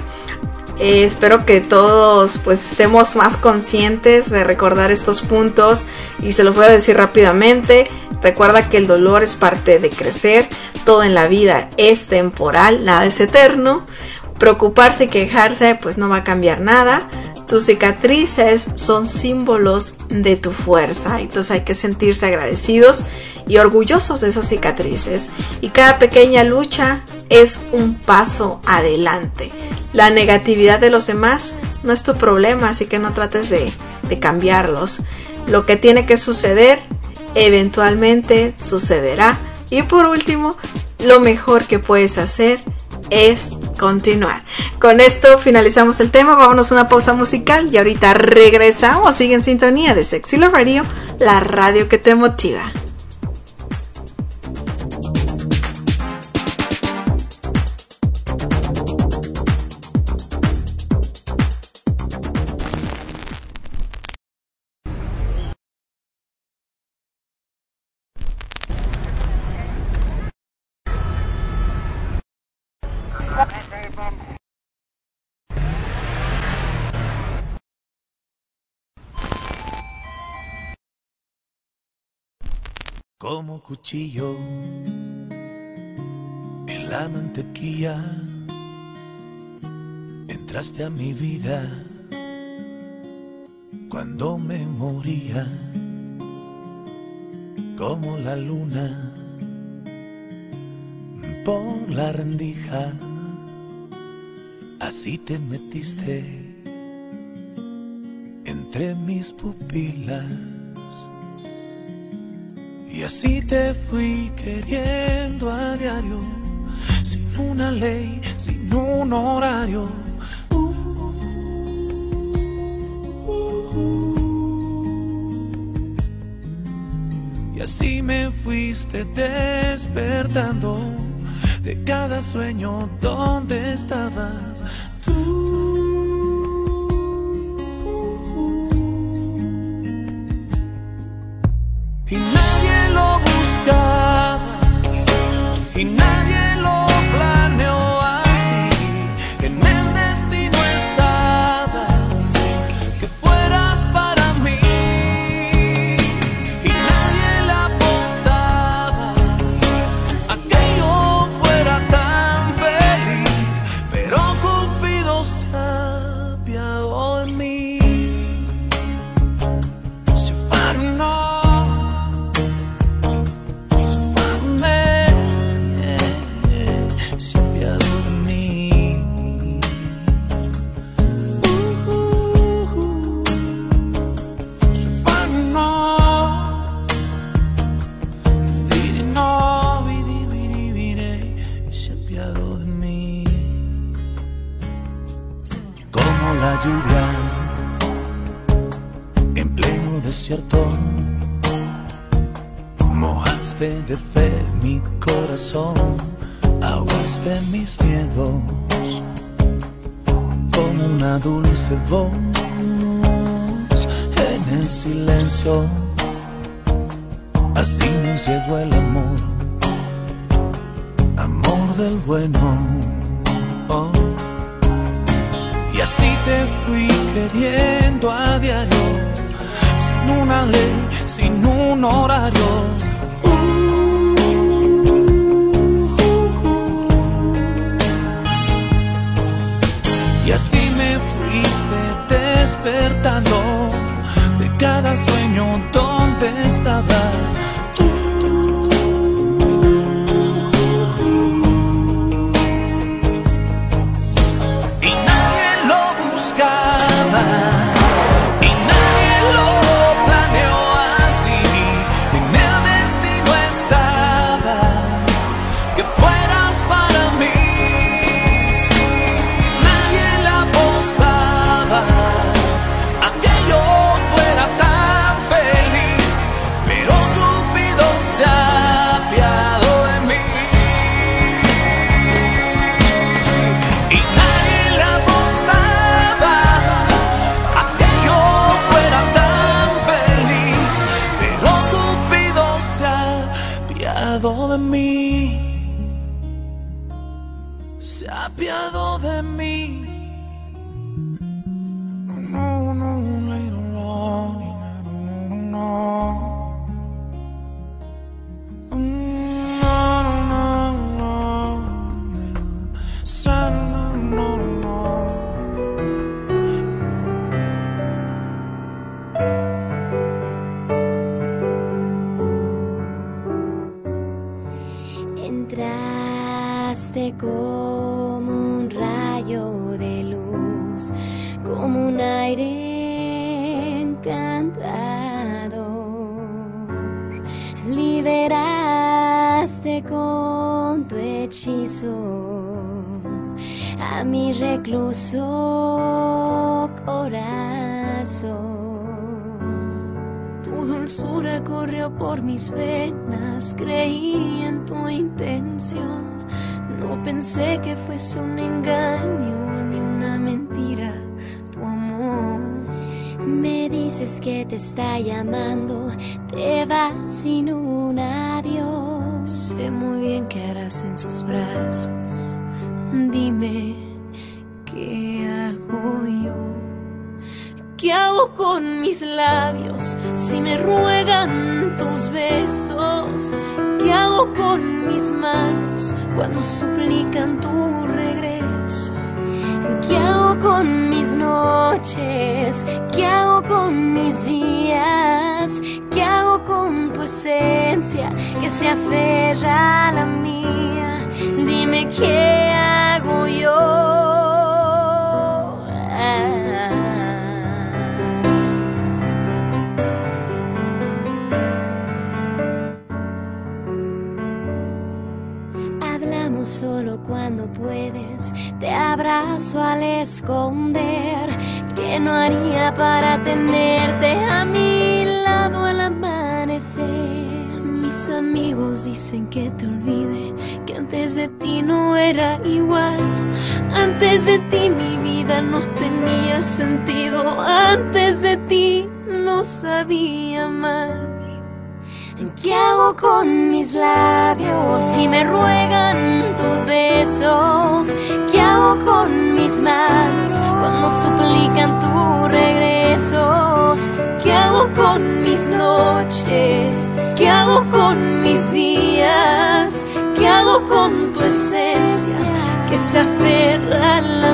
Eh, espero que todos pues estemos más conscientes de recordar estos puntos y se los voy a decir rápidamente. Recuerda que el dolor es parte de crecer, todo en la vida es temporal, nada es eterno. Preocuparse y quejarse pues no va a cambiar nada. Tus cicatrices son símbolos de tu fuerza, entonces hay que sentirse agradecidos y orgullosos de esas cicatrices. Y cada pequeña lucha es un paso adelante la negatividad de los demás no es tu problema, así que no trates de, cambiarlos. Lo que tiene que suceder, eventualmente sucederá. Y por último, lo mejor que puedes hacer es continuar. Con esto finalizamos el tema, vámonos a una pausa musical y ahorita regresamos. Sigue en sintonía de Sexy Love Radio, la radio que te motiva. Como cuchillo en la mantequilla. Entraste a mi vida cuando me moría, como la luna por la rendija. Así te metiste entre mis pupilas. Y así te fui queriendo a diario, sin una ley, sin un horario. Y así me fuiste despertando de cada sueño donde estabas Y así me fuiste despertando de cada sueño pensé que fuese un engaño ni una mentira, tu amor. Me dices que te está llamando, te vas sin un adiós. Sé muy bien qué harás en sus brazos. Dime, ¿qué hago yo? ¿Qué hago con mis labios si me ruegan tus besos? ¿Qué hago con mis manos cuando suplican tu regreso? ¿Qué hago con mis noches? ¿Qué hago con mis días? ¿Qué hago con tu esencia que se aferra a la mía? Dime qué hago yo. Solo cuando puedes, te abrazo al esconder, que no haría para tenerte a mi lado al amanecer. Mis amigos dicen que te olvide, que antes de ti no era igual. Antes de ti mi vida no tenía sentido, antes de ti no sabía ¿Qué hago con mis labios si me ruegan tus besos? ¿Qué hago con mis manos cuando suplican tu regreso? ¿Qué hago con mis noches? ¿Qué hago con mis días? ¿Qué hago con tu esencia que se aferra a la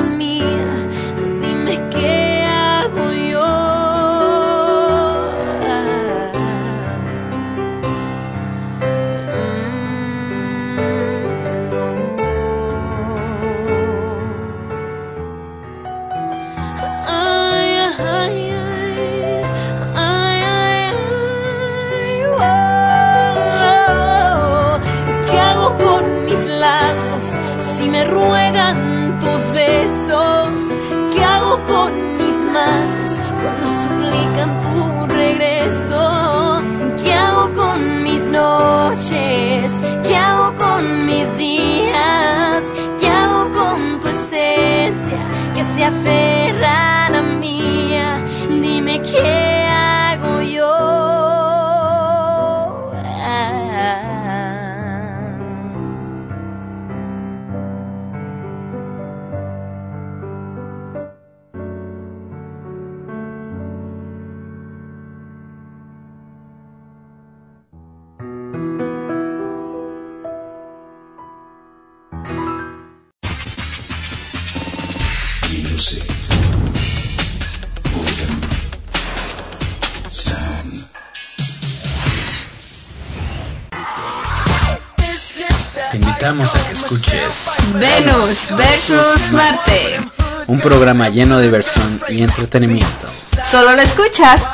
Versus Marte. un programa lleno de diversión y entretenimiento Solo lo escuchas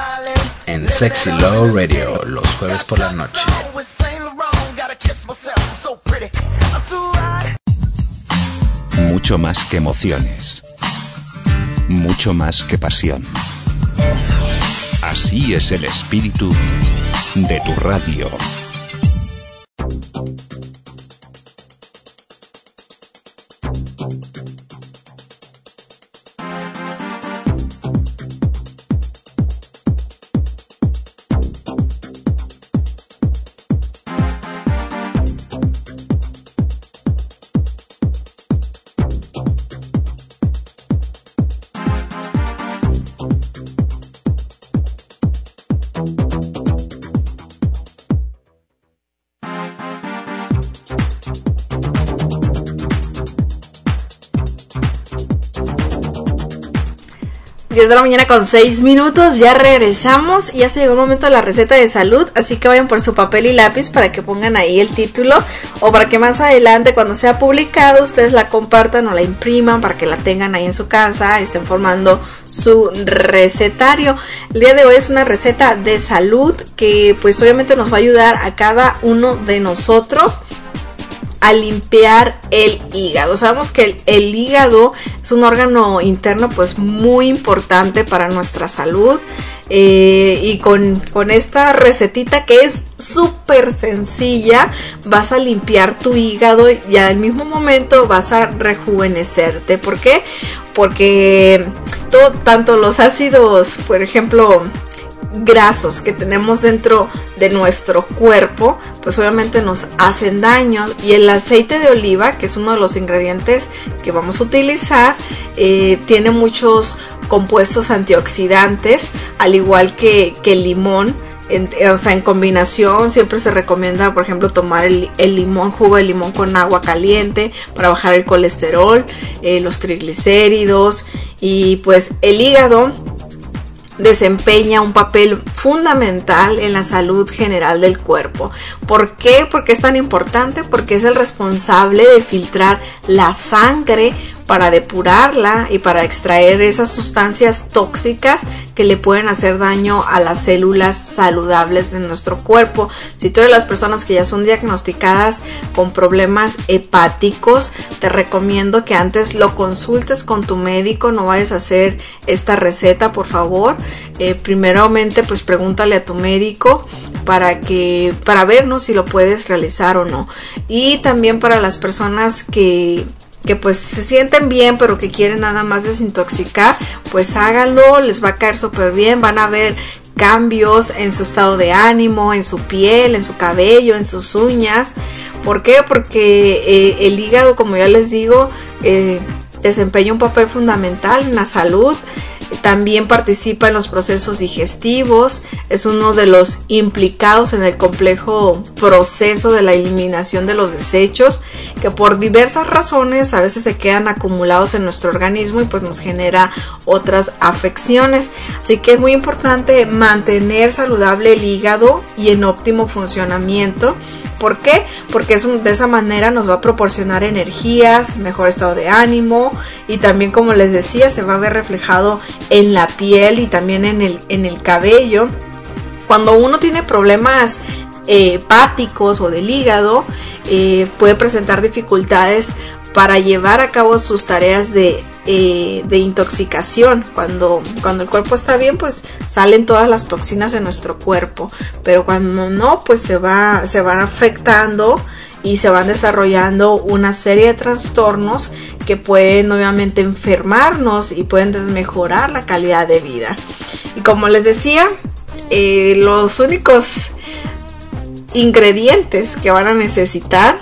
en Sexy Low Radio los jueves por la noche. Mucho más que emociones. Mucho más que pasión. Así es el espíritu de tu radio. De la mañana con 6 minutos, ya regresamos y ya se llegó el momento de la receta de salud, así que vayan por su papel y lápiz para que pongan ahí el título o para que más adelante cuando sea publicado ustedes la compartan o la impriman para que la tengan ahí en su casa estén formando su recetario. El día de hoy es una receta de salud que pues obviamente nos va a ayudar a cada uno de nosotros a limpiar el hígado. Sabemos que el, hígado es un órgano interno pues muy importante para nuestra salud eh, y con, con, esta recetita que es súper sencilla vas a limpiar tu hígado y al mismo momento vas a rejuvenecerte. ¿Por qué? Porque tanto los ácidos, por ejemplo, grasos que tenemos dentro de nuestro cuerpo, pues obviamente nos hacen daño. Y el aceite de oliva, que es uno de los ingredientes que vamos a utilizar, eh, tiene muchos compuestos antioxidantes, al igual que, el limón. En, o sea, en combinación siempre se recomienda, por ejemplo, tomar el, el, limón, jugo de limón con agua caliente para bajar el colesterol, eh, los triglicéridos y pues el hígado desempeña un papel fundamental en la salud general del cuerpo. ¿Por qué? Porque es tan importante, porque es el responsable de filtrar la sangre para depurarla y para extraer esas sustancias tóxicas que le pueden hacer daño a las células saludables de nuestro cuerpo. Si tú eres las personas que ya son diagnosticadas con problemas hepáticos, te recomiendo que antes lo consultes con tu médico, no vayas a hacer esta receta, por favor. Eh, primeramente, pues pregúntale a tu médico para que para vernos si lo puedes realizar o no. Y también para las personas que que pues se sienten bien pero que quieren nada más desintoxicar, pues háganlo, les va a caer súper bien, van a ver cambios en su estado de ánimo, en su piel, en su cabello, en sus uñas. ¿Por qué? Porque eh, el hígado, como ya les digo, eh, desempeña un papel fundamental en la salud también participa en los procesos digestivos, es uno de los implicados en el complejo proceso de la eliminación de los desechos que por diversas razones a veces se quedan acumulados en nuestro organismo y pues nos genera otras afecciones. Así que es muy importante mantener saludable el hígado y en óptimo funcionamiento. ¿Por qué? Porque de esa manera nos va a proporcionar energías, mejor estado de ánimo y también como les decía se va a ver reflejado en la piel y también en el, en el cabello. Cuando uno tiene problemas eh, hepáticos o del hígado, eh, puede presentar dificultades para llevar a cabo sus tareas de, eh, de, intoxicación. Cuando, cuando el cuerpo está bien, pues salen todas las toxinas de nuestro cuerpo. Pero cuando no, pues se, va, se van afectando y se van desarrollando una serie de trastornos que pueden obviamente enfermarnos y pueden desmejorar la calidad de vida. Y como les decía, eh, los únicos ingredientes que van a necesitar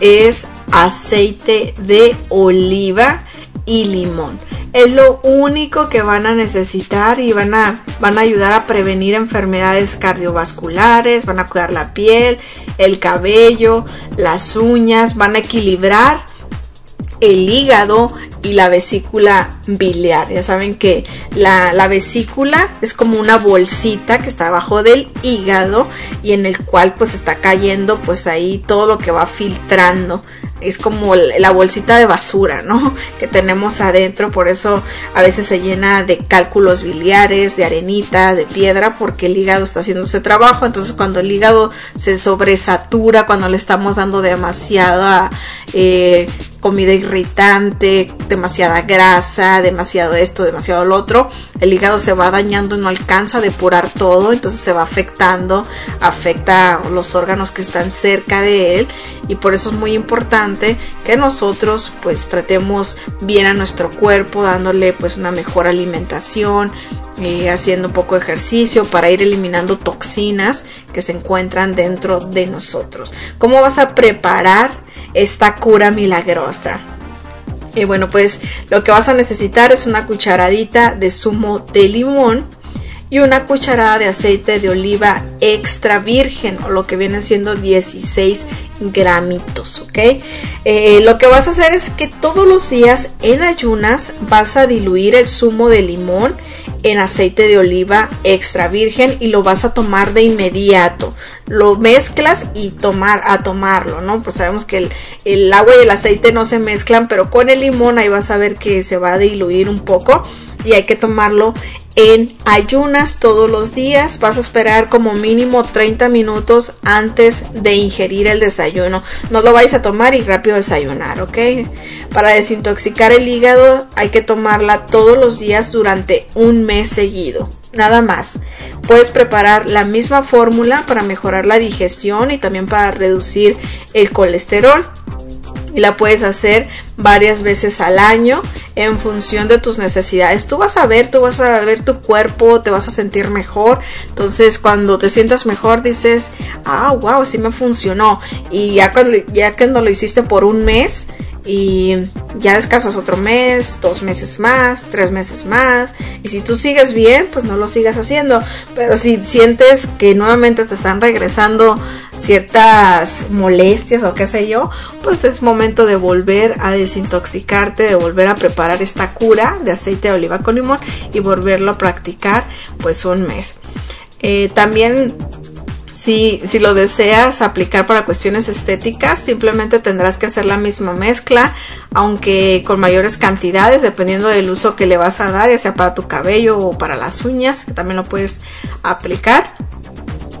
es aceite de oliva y limón. Es lo único que van a necesitar y van a, van a ayudar a prevenir enfermedades cardiovasculares, van a cuidar la piel, el cabello, las uñas, van a equilibrar el hígado y la vesícula biliar. Ya saben que la, la, vesícula es como una bolsita que está abajo del hígado y en el cual pues está cayendo pues ahí todo lo que va filtrando es como la bolsita de basura, ¿no? Que tenemos adentro, por eso a veces se llena de cálculos biliares, de arenita, de piedra, porque el hígado está haciendo ese trabajo. Entonces, cuando el hígado se sobresatura, cuando le estamos dando demasiada eh, comida irritante, demasiada grasa, demasiado esto, demasiado lo otro, el hígado se va dañando no alcanza a depurar todo, entonces se va afectando, afecta los órganos que están cerca de él y por eso es muy importante que nosotros pues tratemos bien a nuestro cuerpo, dándole pues una mejor alimentación, eh, haciendo un poco de ejercicio para ir eliminando toxinas que se encuentran dentro de nosotros. ¿Cómo vas a preparar esta cura milagrosa? Y bueno, pues lo que vas a necesitar es una cucharadita de zumo de limón y una cucharada de aceite de oliva extra virgen o lo que viene siendo 16 gramitos, ¿ok? Eh, lo que vas a hacer es que todos los días en ayunas vas a diluir el zumo de limón en aceite de oliva extra virgen y lo vas a tomar de inmediato. Lo mezclas y tomar a tomarlo, ¿no? Pues sabemos que el, el agua y el aceite no se mezclan, pero con el limón ahí vas a ver que se va a diluir un poco y hay que tomarlo en ayunas todos los días. Vas a esperar como mínimo 30 minutos antes de ingerir el desayuno. No lo vais a tomar y rápido desayunar, ¿ok? Para desintoxicar el hígado hay que tomarla todos los días durante un mes seguido. Nada más. Puedes preparar la misma fórmula para mejorar la digestión y también para reducir el colesterol y la puedes hacer varias veces al año en función de tus necesidades. Tú vas a ver, tú vas a ver tu cuerpo, te vas a sentir mejor. Entonces, cuando te sientas mejor, dices, ah, wow, sí me funcionó. Y ya cuando, ya lo hiciste por un mes, y ya descansas otro mes, dos meses más, tres meses más. Y si tú sigues bien, pues no lo sigas haciendo. Pero si sientes que nuevamente te están regresando ciertas molestias o qué sé yo, pues es momento de volver a desintoxicarte, de volver a preparar esta cura de aceite de oliva con limón y volverlo a practicar pues un mes. Eh, también si, si, lo deseas aplicar para cuestiones estéticas, simplemente tendrás que hacer la misma mezcla, aunque con mayores cantidades, dependiendo del uso que le vas a dar, ya sea para tu cabello o para las uñas, que también lo puedes aplicar.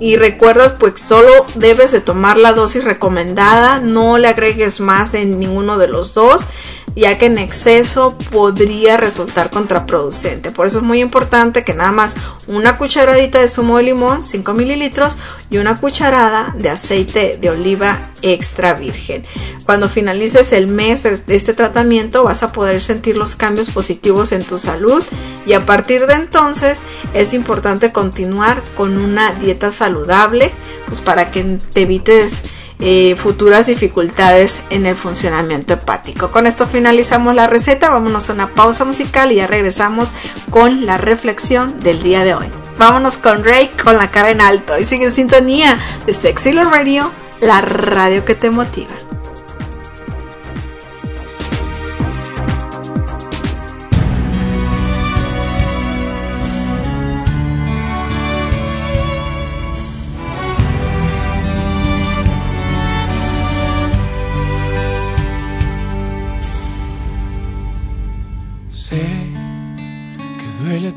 Y recuerda, pues solo debes de tomar la dosis recomendada, no le agregues más de ninguno de los dos ya que en exceso podría resultar contraproducente. Por eso es muy importante que nada más una cucharadita de zumo de limón, 5 mililitros, y una cucharada de aceite de oliva extra virgen. Cuando finalices el mes de este tratamiento vas a poder sentir los cambios positivos en tu salud y a partir de entonces es importante continuar con una dieta saludable pues para que te evites eh, futuras dificultades en el funcionamiento hepático. Con esto finalizamos la receta, vámonos a una pausa musical y ya regresamos con la reflexión del día de hoy. Vámonos con Ray con la cara en alto y sigue en sintonía de Sexy Love Radio, la radio que te motiva.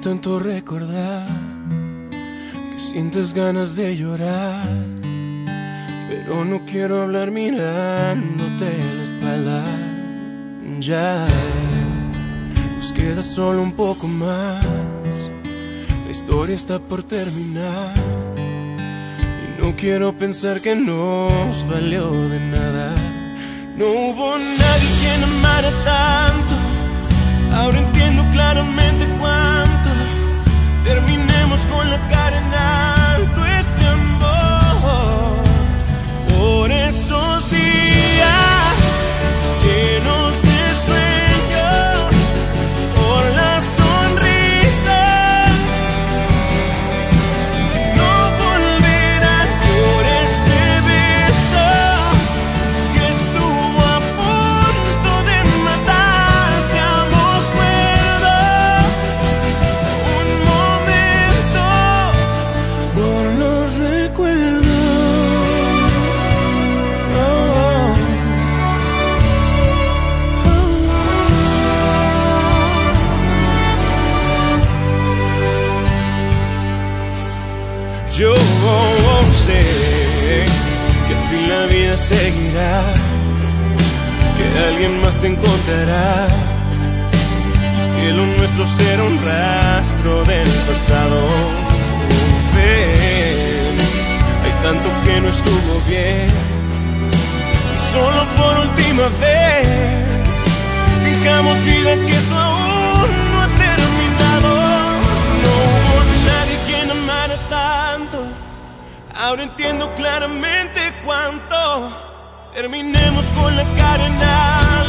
Tanto recordar que sientes ganas de llorar, pero no quiero hablar mirándote la espalda. Ya nos queda solo un poco más, la historia está por terminar. Y no quiero pensar que nos valió de nada. No hubo nadie quien amara tanto. Ahora entiendo claramente Terminemos con la cara en alto este amor. Por esos alguien más te encontrará, que lo nuestro será un rastro del pasado. Ven, hay tanto que no estuvo bien, y solo por última vez, fijamos vida que esto aún no ha terminado. No hubo nadie quien amara tanto. Ahora entiendo claramente cuánto. Terminemos con la cara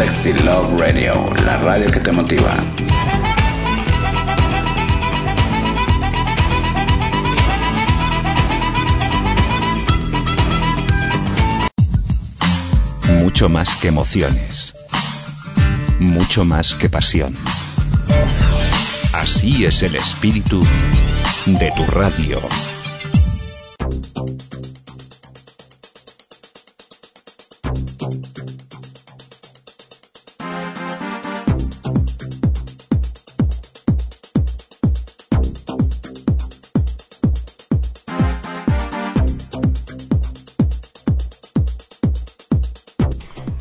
Sexy Love Radio, la radio que te motiva. Mucho más que emociones. Mucho más que pasión. Así es el espíritu de tu radio.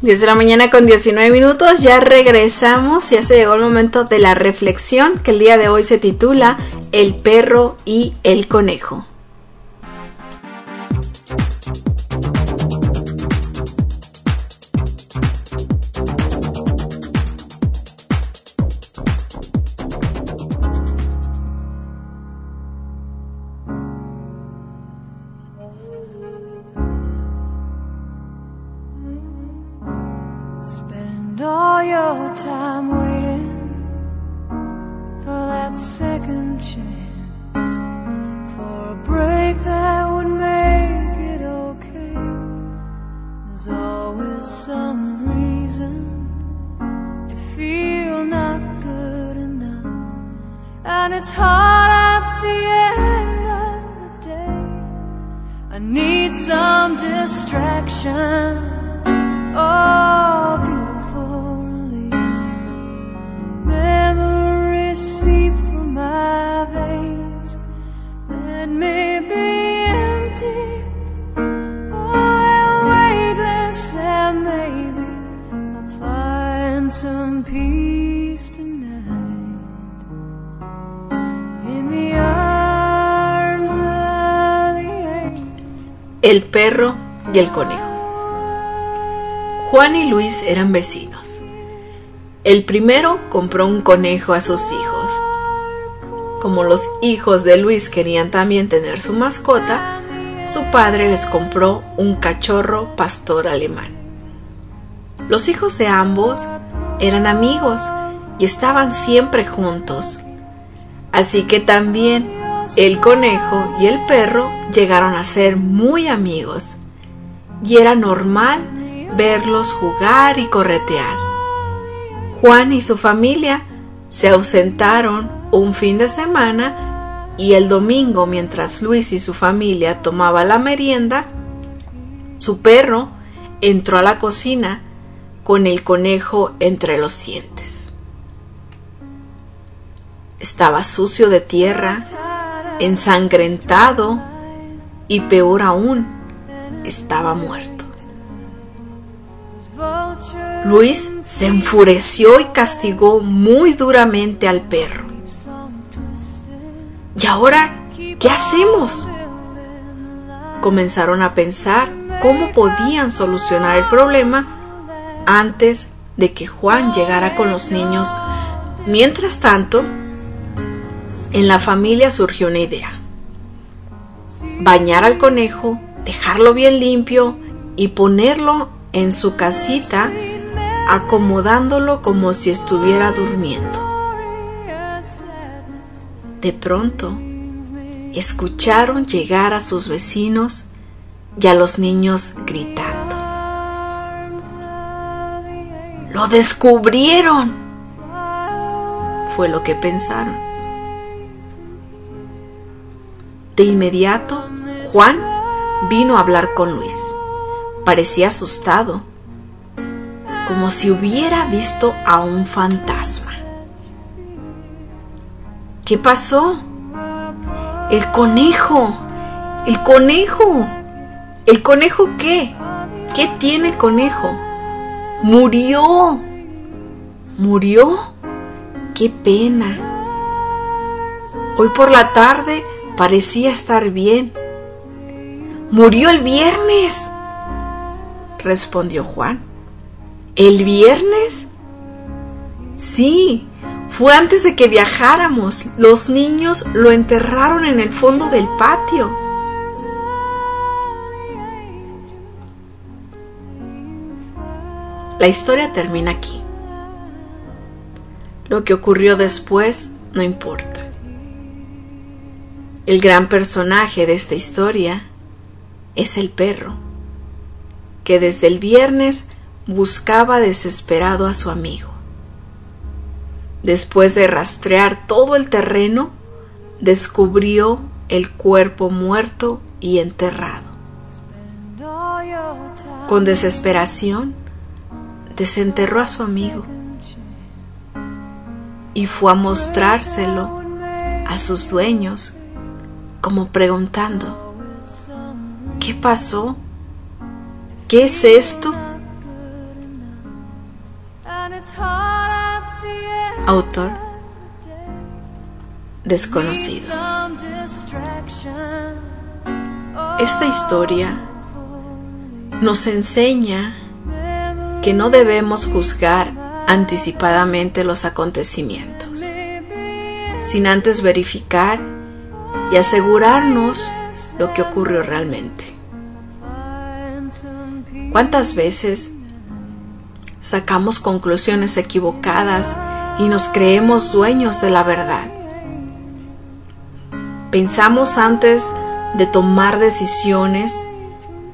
Diez de la mañana con 19 minutos, ya regresamos, ya se llegó el momento de la reflexión que el día de hoy se titula El perro y el conejo. El perro y el conejo. Juan y Luis eran vecinos. El primero compró un conejo a sus hijos. Como los hijos de Luis querían también tener su mascota, su padre les compró un cachorro pastor alemán. Los hijos de ambos eran amigos y estaban siempre juntos. Así que también el conejo y el perro llegaron a ser muy amigos y era normal verlos jugar y corretear. Juan y su familia se ausentaron un fin de semana y el domingo mientras Luis y su familia tomaba la merienda, su perro entró a la cocina con el conejo entre los dientes. Estaba sucio de tierra, ensangrentado y peor aún, estaba muerto. Luis se enfureció y castigó muy duramente al perro. ¿Y ahora qué hacemos? Comenzaron a pensar cómo podían solucionar el problema antes de que Juan llegara con los niños. Mientras tanto, en la familia surgió una idea. Bañar al conejo, dejarlo bien limpio y ponerlo en su casita acomodándolo como si estuviera durmiendo. De pronto, escucharon llegar a sus vecinos y a los niños gritando. ¡Lo descubrieron! Fue lo que pensaron. De inmediato, Juan vino a hablar con Luis. Parecía asustado, como si hubiera visto a un fantasma. ¿Qué pasó? El conejo. El conejo. ¿El conejo qué? ¿Qué tiene el conejo? Murió. ¿Murió? ¡Qué pena! Hoy por la tarde parecía estar bien. Murió el viernes, respondió Juan. ¿El viernes? Sí, fue antes de que viajáramos. Los niños lo enterraron en el fondo del patio. La historia termina aquí. Lo que ocurrió después no importa. El gran personaje de esta historia es el perro, que desde el viernes buscaba desesperado a su amigo. Después de rastrear todo el terreno, descubrió el cuerpo muerto y enterrado. Con desesperación, desenterró a su amigo y fue a mostrárselo a sus dueños, como preguntando, ¿qué pasó? ¿Qué es esto? Autor desconocido. Esta historia nos enseña que no debemos juzgar anticipadamente los acontecimientos, sin antes verificar y asegurarnos lo que ocurrió realmente. ¿Cuántas veces sacamos conclusiones equivocadas y nos creemos dueños de la verdad? Pensamos antes de tomar decisiones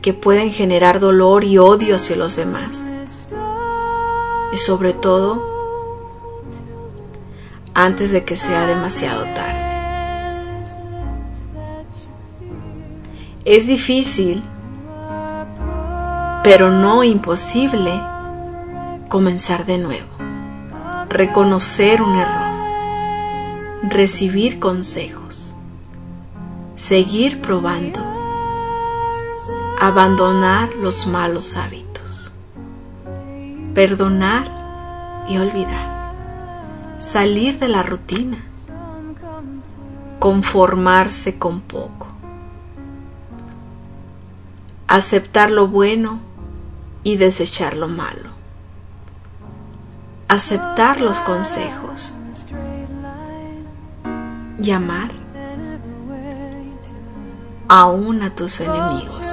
que pueden generar dolor y odio hacia los demás. Y sobre todo, antes de que sea demasiado tarde. Es difícil, pero no imposible, comenzar de nuevo, reconocer un error, recibir consejos, seguir probando, abandonar los malos hábitos, perdonar y olvidar, salir de la rutina, conformarse con poco, aceptar lo bueno y desechar lo malo, aceptar los consejos, llamar aún a tus enemigos.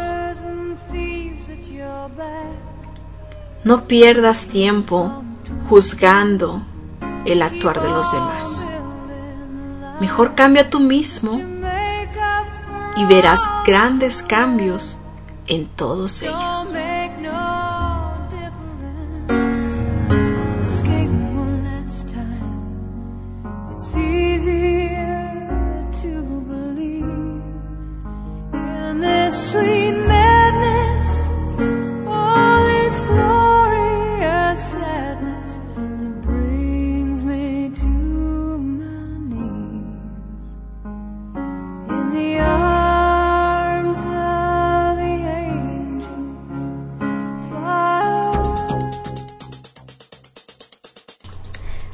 No pierdas tiempo juzgando el actuar de los demás. Mejor cambia tú mismo y verás grandes cambios en todos ellos.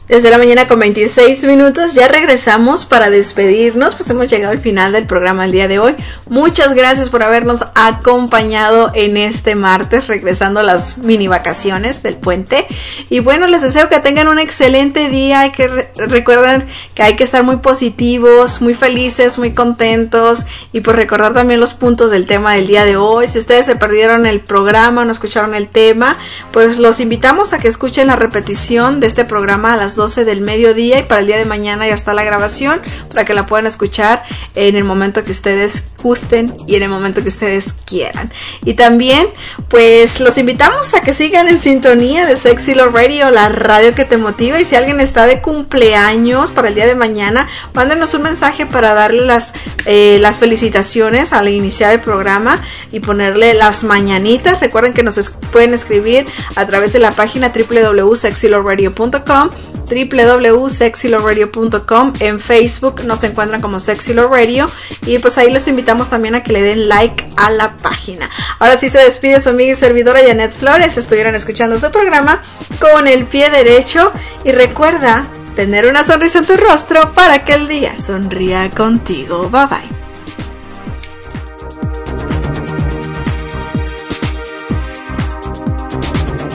Desde la mañana con 26 minutos ya regresamos para despedirnos, pues hemos llegado al final del programa el día de hoy. Muchas gracias por habernos acompañado en este martes, regresando a las mini vacaciones del puente. Y bueno, les deseo que tengan un excelente día y que recuerden que hay que estar muy positivos, muy felices, muy contentos y por recordar también los puntos del tema del día de hoy. Si ustedes se perdieron el programa, no escucharon el tema, pues los invitamos a que escuchen la repetición de este programa a las 12 del mediodía y para el día de mañana ya está la grabación para que la puedan escuchar en el momento que ustedes gusten y en el momento que ustedes quieran. Y también pues los invitamos a que sigan en sintonía de Sexy Love Radio, la radio que te motiva y si alguien está de cumpleaños para el día de mañana, mándenos un mensaje para darle las, eh, las felicitaciones al iniciar el programa y ponerle las mañanitas. Recuerden que nos pueden escribir a través de la página www.sexyloveradio.com www.sexyloradio.com en Facebook nos encuentran como Sexy Radio y pues ahí los invitamos también a que le den like a la página. Ahora sí se despide su amiga y servidora Janet Flores, estuvieron escuchando su programa con el pie derecho y recuerda tener una sonrisa en tu rostro para que el día sonría contigo. Bye bye.